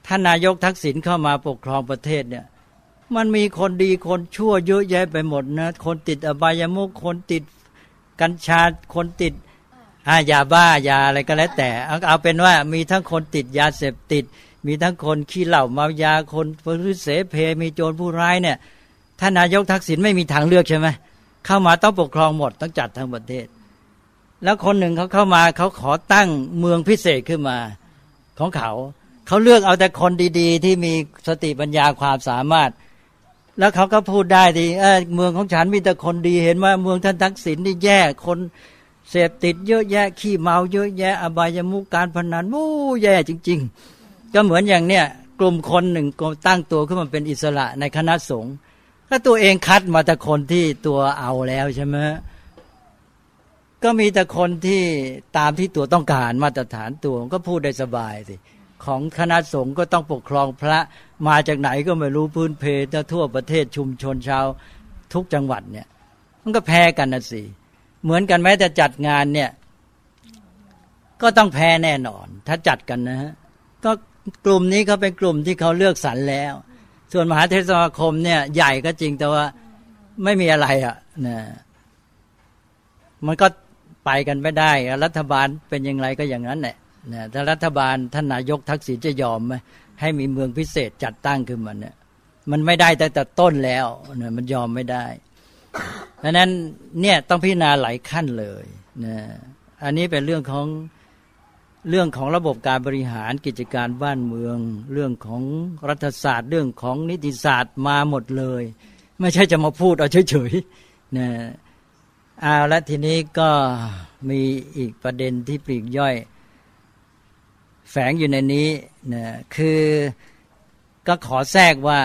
ท่านนายกทักษิณเข้ามาปกครองประเทศเนี่ย มันมีคนดีคนชั่วเยอะแยะไปหมดนะ คนติดอบายมุขคนติดกัญชาคนติดอายาบ้ายาอะไรก็แล้วแต่ เอาเอาเป็นว่ามีทั้งคนติดยาเสพติด มีทั้งคนขี้เหล้าเมายาคนผู้เสเพมีโจรผู้ร้ายเนี่ยท่านนายกทักษิณไม่มีทางเลือกใช่ไหมเข้ามาต้องปกครองหมดต้องจัดทั้งประเทศ แล้วคนหนึ่งเขาเข้ามาเขาขอตั้งเมืองพิเศษขึ้นมาของเขา เขาเลือกเอาแต่คนดี ๆ ที่มีสติปัญญาความสามารถ แล้วเขาก็พูดได้ดีเออเมืองของฉันมีแต่คนดีเห็นว่าเมืองท่านทักษิณนี่แย่คนเสพติดเยอะแยะขี้เมาเยอะแยะ อบายมุกการพนันมู้แย่จริง ๆ ก็เหมือนอย่างเนี้ยกลุ่มคนหนึ่งก็ตั้งตัวขึ้นมาเป็นอิสระในคณะสงฆ์ถ้าตัวเองคัดมาแต่คนที่ตัวเอาแล้วใช่ไหมก็มีแต่คนที่ตามที่ตัวต้องการมาตรฐานตัวก็พูดได้สบายสิ ของคณะสงฆ์ก็ต้องปกครองพระมาจากไหนก็ไม่รู้พื้นเพทั่วประเทศชุมชนชาวทุกจังหวัดเนี่ย มันก็แพ้กันนะสิเหมือนกันแม้แต่จัดงานเนี่ย ก็ต้องแพ้แน่นอน ถ้าจัดกันนะฮะก็กลุ่มนี้เขาเป็นกลุ่มที่เขาเลือกสรรแล้ว ส่วนมหาเทศสมาคมเนี่ย ใหญ่ก็จริงแต่ว่าไม่มีอะไรอะ่ะนะมันก็ไปกันไม่ได้ รัฐบาลเป็นยังไงก็อย่างนั้นแหละ นะถ้ารัฐบาลท่านนายกทักษิณจะยอมไหมให้มีเมืองพิเศษจัดตั้งขึ้นมาเนี่ยมันไม่ได้แต่แต่ต้นแล้วนะมันยอมไม่ได้ดังนั้นเนี่ยต้องพิจารณาหลายขั้นเลยนะอันนี้เป็นเรื่องของเรื่องของระบบการบริหารกิจการบ้านเมือง เรื่องของรัฐศาสตร์ เรื่องของนิติศาสตร์มาหมดเลย ไม่ใช่จะมาพูดเอาเฉยๆนะเอาและทีนี้ก็มีอีกประเด็นที่ปลีกย่อย แฝงอยู่ในนี้นะคือก็ขอแทรกว่า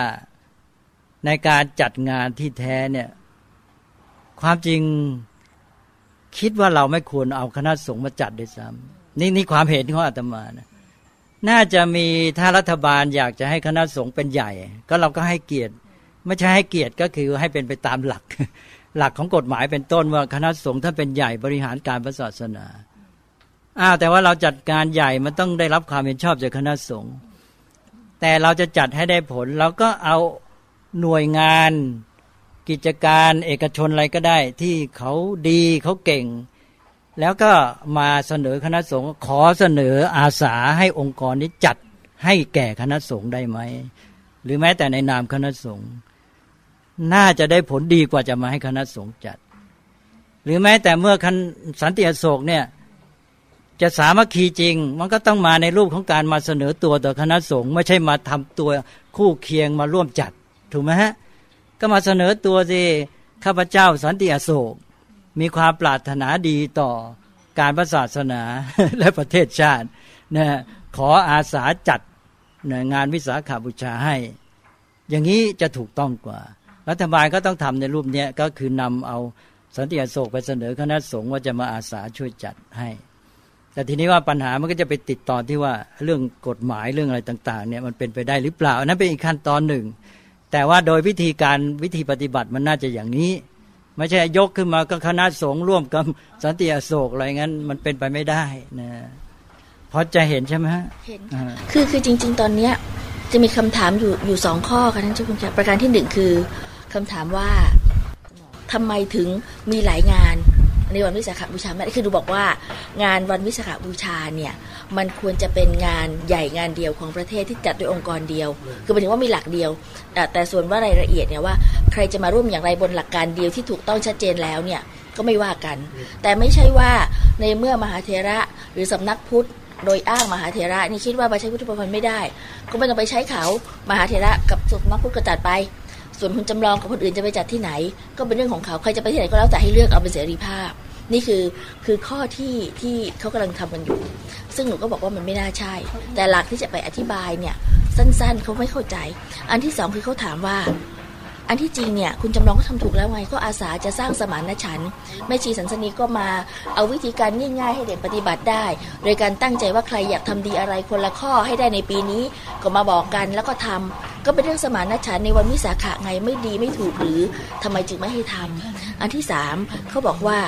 ในการจัดงานที่แท้เนี่ย ความจริงคิดว่าเราไม่ควรเอาคณะสงฆ์มาจัดด้วยซ้ำนี่นี่ความเห็นของอาตมานะน่าจะมีถ้ารัฐบาลอยากจะให้คณะสงฆ์เป็นใหญ่ ก็เราก็ให้เกียรติ ไม่ใช่ให้เกียรติก็คือให้เป็นไปตามหลัก หลักของกฎหมายเป็นต้นว่าคณะสงฆ์ถ้าเป็นใหญ่บริหารการศาสนา อ้าวแต่ว่าเราจัดการใหญ่มันต้องได้รับความเห็นชอบจากคณะสงฆ์แต่เราจะจัดให้ได้ผล เราก็เอาหน่วยงานกิจการเอกชนอะไรก็ได้ ที่เขาดีเขาเก่ง แล้วก็มาเสนอคณะสงฆ์ขอเสนออาสาให้องค์กรนี้จัดให้แก่คณะสงฆ์ได้ไหม หรือแม้แต่ในนามคณะสงฆ์น่าจะได้ผลดีกว่าจะมาให้คณะสงฆ์จัด หรือแม้แต่เมื่อคันสันติอโศกเนี่ย จะสามัคคีจริง มันก็ต้องมาในรูปของการมาเสนอตัวต่อคณะสงฆ์ไม่ใช่มาทำตัวคู่เคียงมาร่วมจัดถูกไหมฮะก็มาเสนอตัวสิข้าพเจ้าสันติอโศก มีความปรารถนาดีต่อการพระศาสนาและประเทศชาตินะขออาสาจัดนะงานวิสาขาบูชาให้ อย่างนี้จะถูกต้องกว่า รัฐบาลก็ต้องทำในรูปนี้ก็คือนำเอาสันติอโศกไปเสนอคณะสงฆ์ว่าจะมาอาสาช่วยจัดให้ แต่ทีนี้ว่าปัญหามันก็จะไปติดต่อที่ว่าเรื่องกฎหมายเรื่องอะไรต่างๆเนี่ยมันเป็นไปได้หรือเปล่านั้นเป็นอีกขั้นตอนหนึ่ง แต่ว่าโดยวิธีการวิธีปฏิบัติมันน่าจะอย่างนี้ ไม่ใช่ยกขึ้นมาก็คณะสงฆ์ร่วมกับสันติอโศกอะไรงั้น มันเป็นไปไม่ได้นะพอจะเห็นใช่ไหมฮะเห็นคือคือจริง ๆ ตอนเนี้ยจะมีคำถามอยู่อยู่สองข้อค่ะท่านเจ้าคุณประการที่หนึ่งคือคำถามว่าทำไมถึงมีหลายงาน ในวันวิสาขบูชาแม่คือดูบอกว่า งานวันวิสาขบูชาเนี่ยมันควรจะเป็นงานใหญ่งานเดียวของประเทศที่จัดโดยองค์กรเดียว คือหมายถึงว่ามีหลักเดียว แต่ส่วนว่ารายละเอียดเนี่ยว่าใครจะมาร่วมอย่างไรบนหลักการเดียวที่ถูกต้องชัดเจนแล้วเนี่ยก็ไม่ว่ากัน แต่ไม่ใช่ว่าในเมื่อมหาเทระหรือสำนักพุทธโดยอ้างมหาเทระนี่คิดว่าไปใช้พุทธประพันธ์ไม่ได้ ก็ไม่ต้องไปใช้เขามหาเทระกับสำนักพุทธก็จัดไป ส่วนคุณจำลองกับคนอื่นจะไปจัดที่ไหน ก็เป็นเรื่องของเขาใครจะไปที่ไหนก็แล้วแต่ให้เลือกเอาเป็นเสรีภาพ นี่คือคือข้อที่ที่เขากำลังทำกันอยู่ ซึ่งหนูก็บอกว่ามันไม่น่าใช่ แต่หลักที่จะไปอธิบายเนี่ยสั้นๆเขาไม่เข้าใจ อันที่สองคือเขาถามว่า อันที่จริงเนี่ยคุณจำลองก็ทำถูกแล้วไงก็อาสาจะสร้างสมานฉันแม่ชีสันสนีก็มาเอาวิธีการง่ายๆให้เด็กปฏิบัติได้ โดยการตั้งใจว่าใครอยากทำดีอะไรคนละข้อให้ได้ในปีนี้ ก็มาบอกกันแล้วก็ทำก็เป็นเรื่องสมานฉันในวันวิสาขะไงไม่ดีไม่ถูกหรือทำไมจึงไม่ให้ทำอันที่สามเขาบอกว่า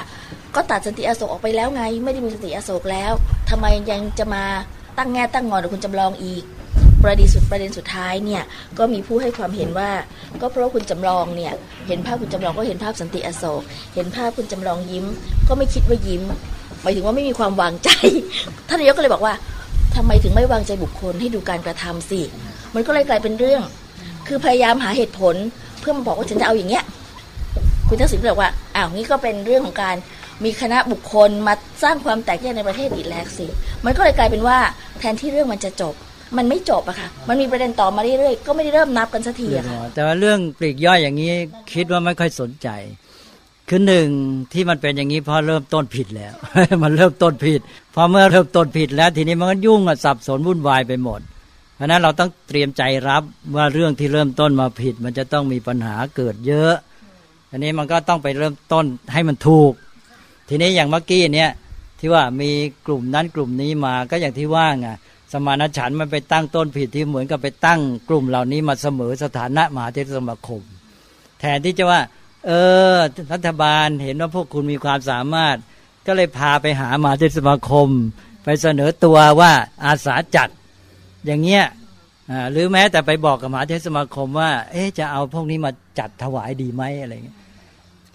ก็ตัดสันติอโศกออกไปแล้วไง ไม่ได้มีสันติอโศกแล้วทำไมยังจะมาตั้งแง่ตั้งงอนกับคุณจำลองอีก ประเด็นสุดประเด็นสุดท้ายเนี่ยก็มีผู้ให้ความเห็นว่า ก็เพราะคุณจำลองเนี่ยเห็นภาพคุณจำลองก็เห็นภาพสันติอโศก เห็นภาพคุณจำลองยิ้ม ก็ไม่คิดว่ายิ้มหมายถึงว่าไม่มีความวางใจท่านนายกก็เลยบอกว่าทำไมถึงไม่วางใจบุคคลให้ดูการกระทำสิมันก็เลยกลายเป็นเรื่อง คือพยายามหาเหตุผลเพื่อมาบอกว่าฉันจะเอาอย่างเงี้ยคุณทักษิณบอกว่าอ้าวงี้ก็เป็นเรื่องของการมีคณะบุคคลมาสร้างความแตกแยกในประเทศอีกแล้วสิ มันก็เลยกลายเป็นว่าแทนที่เรื่องมันจะจบ มันไม่จบอะค่ะ มันมีประเด็นต่อมาเรื่อยๆ ก็ไม่ได้เริ่มนับกันสักทีอะค่ะแต่ว่าเรื่องปลีกย่อยอย่างนี้คิดว่าไม่ค่อยสนใจคือหนึ่งที่มันเป็นอย่างนี้เพราะเริ่มต้นผิดแล้ว มันเริ่มต้นผิดพอเมื่อเริ่มต้นผิดแล้วทีนี้มันก็ยุ่งอะสับสนวุ่นวายไปหมด เพราะนั้นเราต้องเตรียมใจรับว่าเรื่องที่เริ่มต้นมาผิด มันจะต้องมีปัญหาเกิดเยอะอันนี้มันก็ต้องไปเริ่มต้นให้มันถูก ทีนี้อย่างเมื่อกี้เนี่ยที่ว่ามีกลุ่มนั้นกลุ่มนี้มาก็อย่างที่ว่าไง สมานฉันมันไปตั้งต้นผิดที่เหมือนกับไปตั้งกลุ่มเหล่านี้มาเสมอสถานะมหาเทรสมาคม แทนที่จะว่า เออ รัฐบาลเห็นว่าพวกคุณมีความสามารถ ก็เลยพาไปหามหาเทรสมาคม ไปเสนอตัวว่าอาสาจัด อย่างเงี้ยหรือแม้แต่ไปบอกกับมหาเทรสมาคมว่า เอ๊จะเอาพวกนี้มาจัดถวายดีไหมอะไรเงี้ย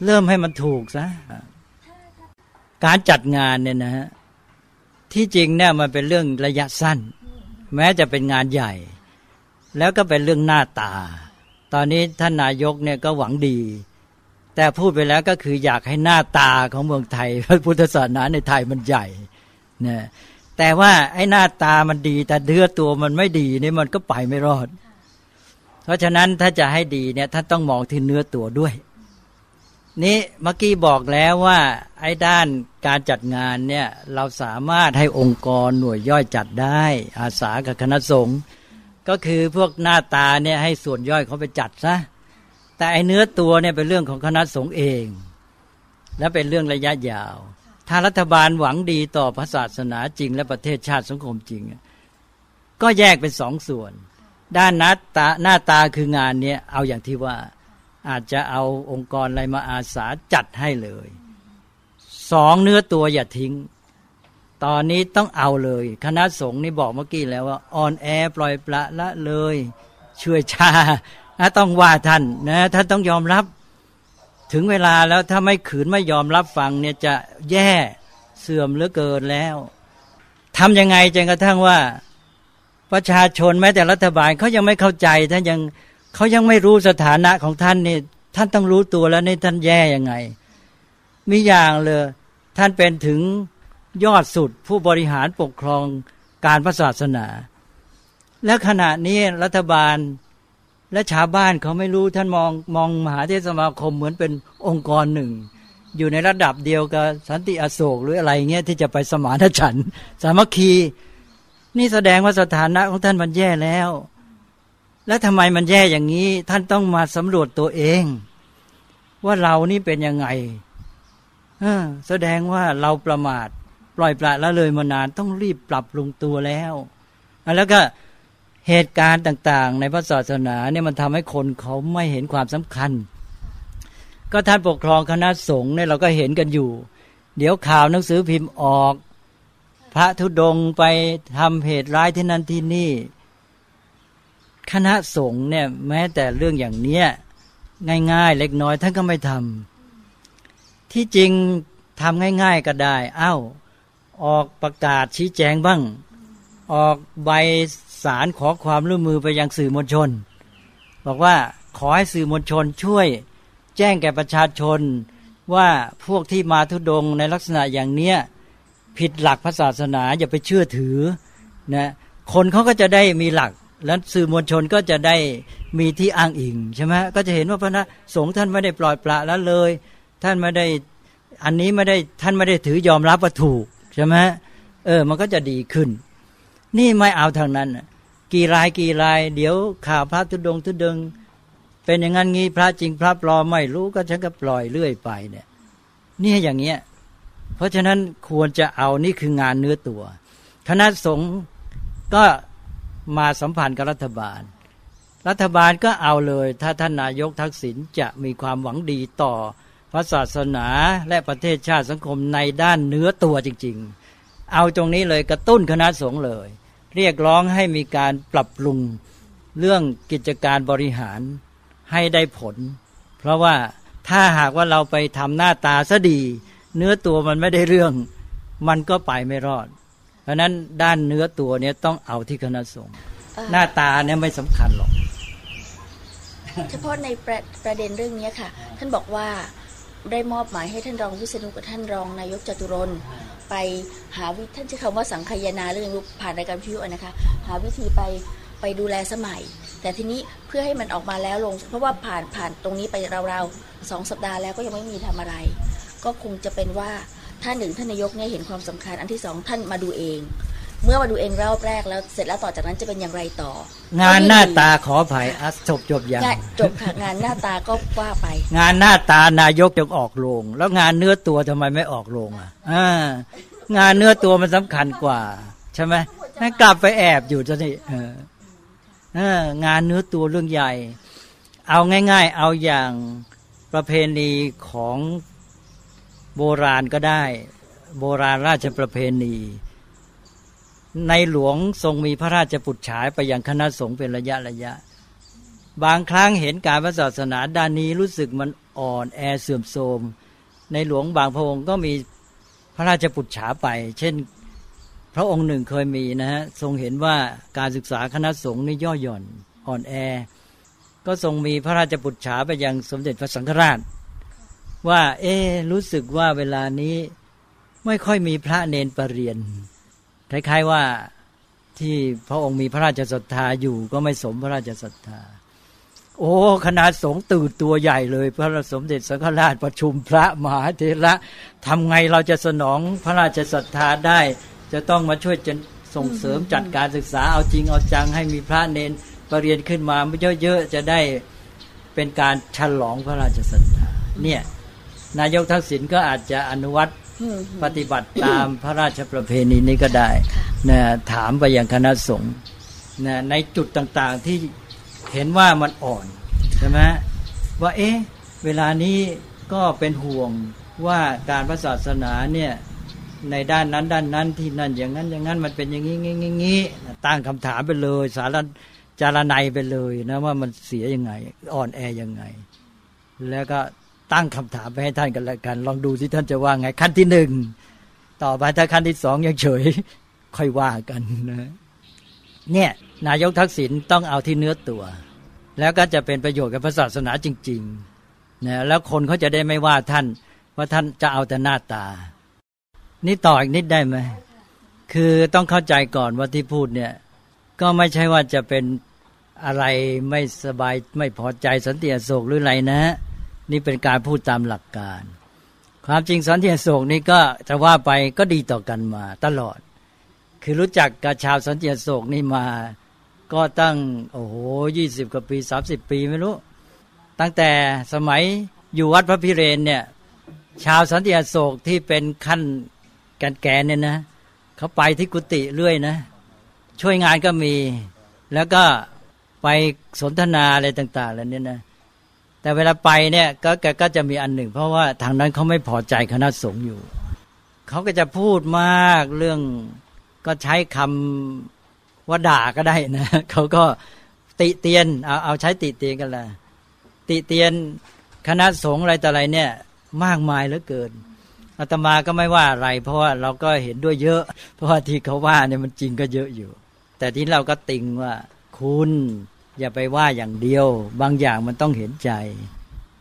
เริ่มให้มันถูกซะการจัดงานเนี่ยนะฮะ ที่จริงเนี่ยมันเป็นเรื่องระยะสั้น แม้จะเป็นงานใหญ่ แล้วก็เป็นเรื่องหน้าตา ตอนนี้ท่านนายกเนี่ยก็หวังดี แต่พูดไปแล้วก็คืออยากให้หน้าตาของเมืองไทยพระพุทธศาสนาในไทยมันใหญ่นะแต่ว่าไอ้หน้าตามันดี แต่เนื้อตัวมันไม่ดีนี่มันก็ไปไม่รอด เพราะฉะนั้นถ้าจะให้ดีเนี่ยท่านต้องมองที่เนื้อตัวด้วย นี่เมื่อกี้บอกแล้วว่าไอ้ด้านการจัดงานเนี่ยเราสามารถให้องค์กรหน่วยย่อยจัดได้ อาสากับคณะสงฆ์ก็คือพวกหน้าตาเนี่ยให้ส่วนย่อยเขาไปจัดซะแต่ไอ้เนื้อตัวเนี่ยเป็นเรื่องของคณะสงฆ์เอง และเป็นเรื่องระยะยาว ถ้ารัฐบาลหวังดีต่อพระศาสนาจริง และประเทศชาติสังคมจริง ก็แยกเป็นสองส่วน ด้านนัดตาหน้าตาคืองานเนี้ยเอาอย่างที่ว่า อาจจะเอาองค์กรอะไรมาอาสาจัดให้เลยสองเนื้อตัวอย่าทิ้ง ตอนนี้ต้องเอาเลย คณะสงฆ์นี่บอกเมื่อกี้แล้วว่าออนแอปล่อยปละละเลยช่วยชาต้องว่าท่านนะท่านต้องยอมรับถึงเวลาแล้วถ้าไม่ขืนไม่ยอมรับฟังเนี่ยจะแย่เสื่อมเหลือเกินแล้วทำยังไงจนกระทั่งว่า ประชาชนแม้แต่รัฐบาลเขายังไม่เข้าใจท่านยัง เขายังไม่รู้สถานะของท่านนี่ท่านต้องรู้ตัวแล้วนี่ท่านแย่ยังไง มีอย่างเลย ท่านเป็นถึงยอดสุดผู้บริหารปกครองการพระศาสนา และขณะนี้รัฐบาลและชาวบ้านเขาไม่รู้ท่านมองมองมหาเทศสมาคมเหมือนเป็นองค์กรหนึ่ง อยู่ในระดับเดียวกับสันติอโศกหรืออะไรเงี้ยที่จะไปสมานฉันสามัคคี นี่แสดงว่าสถานะของท่านมันแย่แล้ว แล้วทำไมมันแย่อย่างนี้ ท่านต้องมาสำรวจตัวเอง ว่าเรานี่เป็นยังไงแสดงว่าเราประมาท ปล่อยปละละเลยมานานต้องรีบปรับปรุงตัวแล้ว แล้วก็เหตุการณ์ต่าง ๆ ในพระศาสนาเนี่ยมันทำให้คนเขาไม่เห็นความสำคัญ ก็ท่านปกครองคณะสงฆ์เนี่ยเราก็เห็นกันอยู่ เดี๋ยวข่าวหนังสือพิมพ์ออก พระธุดงไปทำเหตุร้ายที่นั่นที่นี่ คณะสงฆ์เนี่ยแม้แต่เรื่องอย่างเนี้ยง่าย ๆ เล็กน้อยท่านก็ไม่ทำที่จริงทำง่าย ๆก็ได้เอา้าออกประกาศชี้แจงบ้าง ออกใบสารขอความร่วมมือไปยังสื่อมวลชน บอกว่าขอให้สื่อมวลชนช่วยแจ้งแก่ประชาชนว่าพวกที่มาทุดงในลักษณะอย่างเนี้ยผิดหลักพระศาสนาอย่าไปเชื่อถือนะคนเขาก็จะได้มีหลัก แล้วสื่อมวลชนก็จะได้มีที่อ้างอิงใช่ไหมก็จะเห็นว่าพระสงฆ์ท่านไม่ได้ปล่อยปละแล้วเลย ท่านไม่ได้อันนี้ไม่ได้ท่านไม่ได้ถือยอมรับว่าถูกใช่ไหมเออ มันก็จะดีขึ้น นี่ไม่เอาทางนั้นกี่รายกี่ราย เดี๋ยวข่าวพระทุดงทุดงเป็นอย่างนั้นงี้พระจริงพระปลอมไม่รู้ก็ฉันก็ปล่อยเรื่อยไปเนี่ยนี่อย่างเงี้ย เพราะฉะนั้นควรจะเอานี่คืองานเนื้อตัว คณะสงฆ์ก็ มาสัมพันธ์กับรัฐบาล รัฐบาลก็เอาเลย ถ้าท่านนายกทักษิณจะมีความหวังดีต่อพระศาสนาและประเทศชาติสังคมในด้านเนื้อตัวจริง ๆ เอาตรงนี้เลยกระตุ้นคณะสงฆ์เลย เรียกร้องให้มีการปรับปรุงเรื่องกิจการบริหารให้ได้ผล เพราะว่าถ้าหากว่าเราไปทำหน้าตาซะดี เนื้อตัวมันไม่ได้เรื่อง มันก็ไปไม่รอด เพราะนั้นด้านเนื้อตัวเนี้ยต้องเอาที่คณะสงฆ์หน้าตาเนี่ยไม่สำคัญหรอก เฉพาะในประประเด็นเรื่องนี้ค่ะ ท่านบอกว่าได้มอบหมายให้ท่านรองวิษณุกับท่านรองนายกจตุรนไปหาวิท่านใช้คำว่าสังคายนาเรื่องรู้ผ่านรายการพิวนะคะ หาวิธีไปไปดูแลสมัย แต่ทีนี้เพื่อให้มันออกมาแล้วลง เพราะว่าผ่านผ่านตรงนี้ไปราวๆสองสัปดาห์แล้วก็ยังไม่มีทำอะไร ก็คงจะเป็นว่า ท่านหนึ่งท่านนายกเนี่ยเห็นความสำคัญอันที่สองท่านมาดูเอง เมื่อมาดูเองรอบแรกแล้วเสร็จแล้วต่อจากนั้นจะเป็นอย่างไรต่อ งานหน้าตาขออภัยอัจบจบอย่างจบค่ะงานหน้าตาก็ว่าไป งานหน้าตานายกจะออกโรงแล้วงานเนื้อตัวทำไมไม่ออกโรงอะอ่างานเนื้อตัวมันสำคัญกว่า ใช่ไหมให้กลับไปแอบอยู่จะนี่งานเนื้อตัวเรื่องใหญ่ เอาง่าย ๆ เอาอย่างประเพณีของ โบราณก็ได้ โบราณราชประเพณี ในหลวงทรงมีพระราชปุจฉายไปยังคณะสงฆ์เป็นระยะระยะ บางครั้งเห็นการพระศาสนาด้านนี้รู้สึกมันอ่อนแอเสื่อมโทรมในหลวงบางพระองค์ก็มีพระราชปุจฉาไป เช่นพระองค์หนึ่งเคยมีนะฮะทรงเห็นว่าการศึกษาคณะสงฆ์นี่ย่อหย่อนอ่อนแอ ก็ทรงมีพระราชปุจฉาไปยังสมเด็จพระสังฆราช ว่า เอ๊รู้สึกว่าเวลานี้ไม่ค่อยมีพระเนนปรริยนคล้ายๆว่าที่พระองค์มีพระราชศรัทธาอยู่ก็ไม่สมพระราชศรัทธา โอ้คณะสงฆ์ตื่นตัวใหญ่เลย พระสมเด็จสังฆราชประชุมพระมหาเถระทำไงเราจะสนองพระราชศรัทธาได้ จะต้องมาช่วยจะส่งเสริมจัดการศึกษาเอาจริงเอาจังให้มีพระเนนปรริญญาขึ้นมาเยอะๆจะได้เป็นการฉลองพระราชศรัทธาเนี่ย นายกทักษิณก็อาจจะอนุวัตปฏิบัติตามพระราชประเพณีนี้ก็ได้นะถามไปยังคณะสงฆ์นะในจุดต่างๆที่เห็นว่ามันอ่อนใช่ไหมว่าเอ๊ะเวลานี้ก็เป็นห่วงว่าการพระศาสนาเนี่ยในด้านนั้นด้านนั้นที่นั่นอย่างนั้นอย่างนั้นมันเป็นอย่างนี้งี้งี้งี้ตั้งคำถามไปเลย สารจารณัยไปเลยนะว่ามันเสียยังไง อ่อนแอยังไง แล้วก็ ตั้งคำถามไปให้ท่านกันล้วกัน ลองดูที่ท่านจะว่าไงขั้นที่หนึ่งต่อไปถ้าขั้นที่สองยังเฉย ค่อยว่ากันนะเนี่ยนายกทักษิณต้องเอาที่เนื้อตัว แล้วก็จะเป็นประโยชน์กับพระศาสนาจริงๆนะแล้วคนเขาจะได้ไม่ว่าท่านว่าท่านจะเอาแต่หน้าตา นี่ต่ออีกนิดได้ไหมคือต้องเข้าใจก่อนว่าที่พูดเนี่ยก็ไม่ใช่ว่าจะเป็นอะไรไม่สบายไม่พอใจสันติอโศกหรืออะไรนะ นี่เป็นการพูดตามหลักการ ความจริงสันติอโศกนี่ก็จะว่าไปก็ดีต่อกันมาตลอด คือรู้จักกับชาวสันติอโศกนี่มา ก็ตั้งโอ้โหยี่สิบกว่าปีสามสิบปีไม่รู้ ตั้งแต่สมัยอยู่วัดพระพิเรนเนี่ย ชาวสันติอโศกที่เป็นขั้นแกนแกเนี่ยนะเขาไปที่กุฏิเรื่อยนะ ช่วยงานก็มีแล้วก็ไปสนทนาอะไรต่าง ๆ แล้วเนี่ยนะ แต่เวลาไปเนี่ยก็แกก็จะมีอันหนึ่ง เพราะว่าทางนั้นเขาไม่พอใจคณะสงฆ์อยู่ เขาก็จะพูดมากเรื่องก็ใช้คำว่าด่าก็ได้นะเขาก็ติเตียนเอาเอาใช้ติเตียนกันละติเตียนคณะสงฆ์อะไรแต่อะไรเนี่ย มากมายเหลือเกินอาตมาก็ไม่ว่าอะไร เพราะว่าเราก็เห็นด้วยเยอะ เพราะว่าที่เขาว่าเนี่ยมันจริงก็เยอะอยู่ แต่ที่เราก็ติงว่าคุณ อย่าไปว่าอย่างเดียว บางอย่างมันต้องเห็นใจ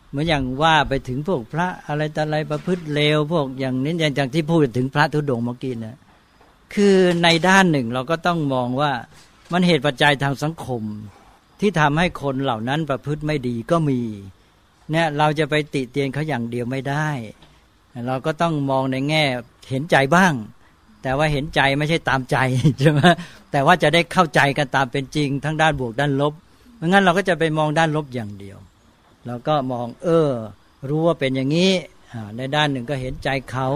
เหมือนอย่างว่าไปถึงพวกพระอะไรแต่อะไรประพฤติเลวพวกอย่างนี้อย่างที่พูดถึงพระทุดงเมื่อกี้นะคือในด้านหนึ่งเราก็ต้องมองว่ามันเหตุปัจจัยทางสังคม ที่ทำให้คนเหล่านั้นประพฤติไม่ดีก็มีเนี่ยเราจะไปติเตียนเขาอย่างเดียวไม่ได้ เราก็ต้องมองในแง่เห็นใจบ้าง แต่ว่าเห็นใจไม่ใช่ตามใจใช่ไหมแต่ว่าจะได้เข้าใจกันตามเป็นจริง ทั้งด้านบวกด้านลบไม่งั้นเราก็จะไปมองด้านลบอย่างเดียวเราก็มองเออ รู้ว่าเป็นอย่างนี้ในด้านหนึ่งก็เห็นใจเขา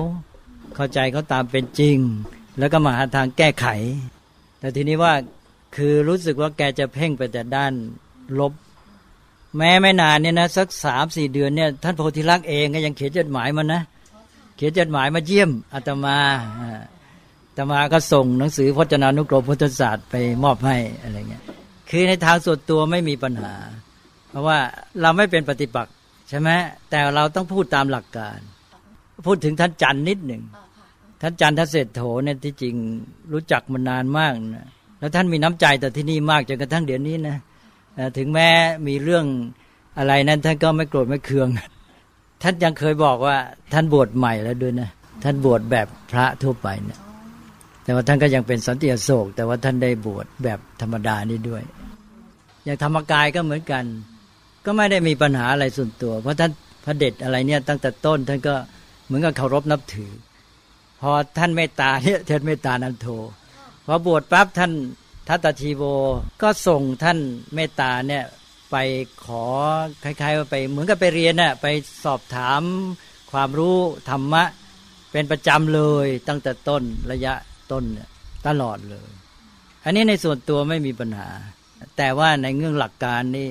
เข้าใจเขาตามเป็นจริง แล้วก็มาหาทางแก้ไข แต่ทีนี้ว่าคือรู้สึกว่าแกจะเพ่งไปแต่ด้านลบ แม้ไม่นานเนี่ยนะสักสามสี่เดือนเนี่ยท่านโพธิลักษ์เองก็ยังเขียนจดหมายมานะ เขียนจดหมายมาเยี่ยมอาตมาอา ตมาก็ส่งหนังสือพจนานุกรมพุทธศาสตร์ไปมอบให้อะไรเงี้ยคือในทางส่วนตัวไม่มีปัญหา เพราะว่าเราไม่เป็นปฏิปักษ์ใช่ไหมแต่เราต้องพูดตามหลักการ พูดถึงท่านจันนิดหนึ่งท่านจันทเศรษโถเนี่ยที่จริงรู้จักมานานมากนะแล้วท่านมีน้ำใจแต่ที่นี่มากจนกระทั่งเดี๋ยวนี้นะถึงแม้มีเรื่องอะไรนั้นท่านก็ไม่โกรธไม่เคือง ท่านยังเคยบอกว่าท่านบวชใหม่แล้วด้วยนะท่านบวชแบบพระทั่วไปเนะี่ย แต่ว่าท่านก็ยังเป็นสันติโศก แต่ว่าท่านได้บวชแบบธรรมดานี้ด้วย อย่างธรรมกายก็เหมือนกัน ก็ไม่ได้มีปัญหาอะไรส่วนตัว เพราะท่านพระเด็จอะไรเนี่ยตั้งแต่ต้น ท่านก็เหมือนกับเคารพนับถือ พอท่านเมตตาเนี่ยท่านเมตตานันโทพอบวชปั๊บท่านทัตชีโวก็ส่งท่านเมตตาเนี่ยไปขอคล้ายๆว่าไปเหมือนกับไปเรียนน่ะไปสอบถามความรู้ธรรมะ เป็นประจำเลยตั้งแต่ต้นระยะ ต้นเนี่ยตลอดเลย อันนี้ในส่วนตัวไม่มีปัญหา แต่ว่าในเรื่องหลักการนี่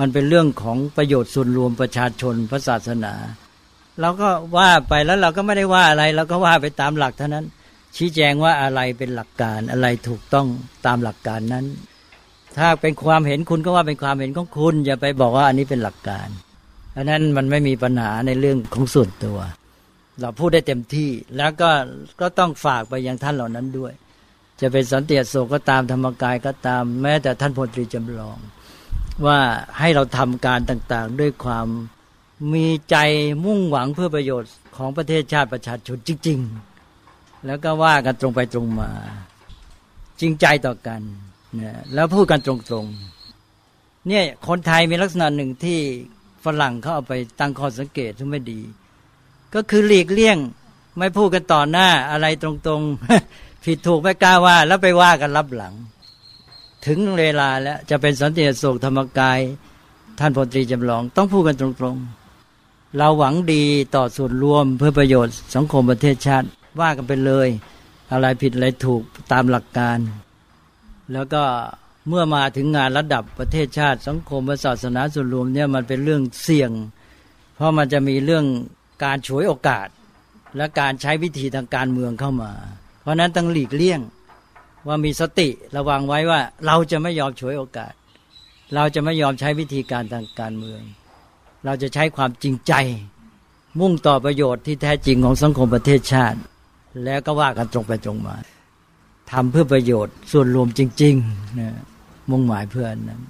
มันเป็นเรื่องของประโยชน์ส่วนรวมประชาชนพระศาสนาเราก็ว่าไปแล้วเราก็ไม่ได้ว่าอะไรเราก็ว่าไปตามหลักเท่านั้น ชี้แจงว่าอะไรเป็นหลักการอะไรถูกต้องตามหลักการนั้น ถ้าเป็นความเห็นคุณก็ว่าเป็นความเห็นของคุณ อย่าไปบอกว่าอันนี้เป็นหลักการอันนั้นมันไม่มีปัญหาในเรื่องของส่วนตัว เราพูดได้เต็มที่ แล้วก็ก็ต้องฝากไปยังท่านเหล่านั้นด้วย จะเป็นสันติโศกก็ตามธรรมกายก็ตาม แม้แต่ท่านพลตรีจำลอง ว่าให้เราทำการต่างๆ ด้วยความมีใจมุ่งหวังเพื่อประโยชน์ของประเทศชาติประชาชนจริง ๆ แล้วก็ว่ากันตรงไปตรงมา จริงใจต่อกันนะแล้วพูดกันตรงๆเนี่ยคนไทยมีลักษณะหนึ่งที่ฝรั่งเขาเอาไปตั้งข้อสังเกตที่ไม่ดี ก็คือหลีกเลี่ยง ไม่พูดกันต่อหน้าอะไรตรงๆ ผิดถูกไม่กล้าว่า แล้วไปว่ากันรับหลัง ถึงเวลาแล้วจะเป็นสันติโศกธรรมกาย ท่านพลตรีจำลอง ต้องพูดกันตรงๆ เราหวังดีต่อส่วนรวมเพื่อประโยชน์สังคมประเทศชาติ ว่ากันไปเลย อะไรผิดอะไรถูกตามหลักการ แล้วก็เมื่อมาถึงงานระดับประเทศชาติ สังคมศาสนาส่วนรวมเนี่ยมันเป็นเรื่องเสี่ยง เพราะมันจะมีเรื่อง การฉวยโอกาส และการใช้วิธีทางการเมืองเข้ามา เพราะนั้นต้องหลีกเลี่ยงว่ามีสติระวังไว้ว่าเราจะไม่ยอมฉวยโอกาส เราจะไม่ยอมใช้วิธีการทางการเมือง เราจะใช้ความจริงใจ มุ่งต่อประโยชน์ที่แท้จริงของสังคมประเทศชาติ แล้วก็ว่ากันตรงไปตรงมาทำเพื่อประโยชน์ส่วนรวมจริงๆนะมุ่งหมายเพื่อนนั้น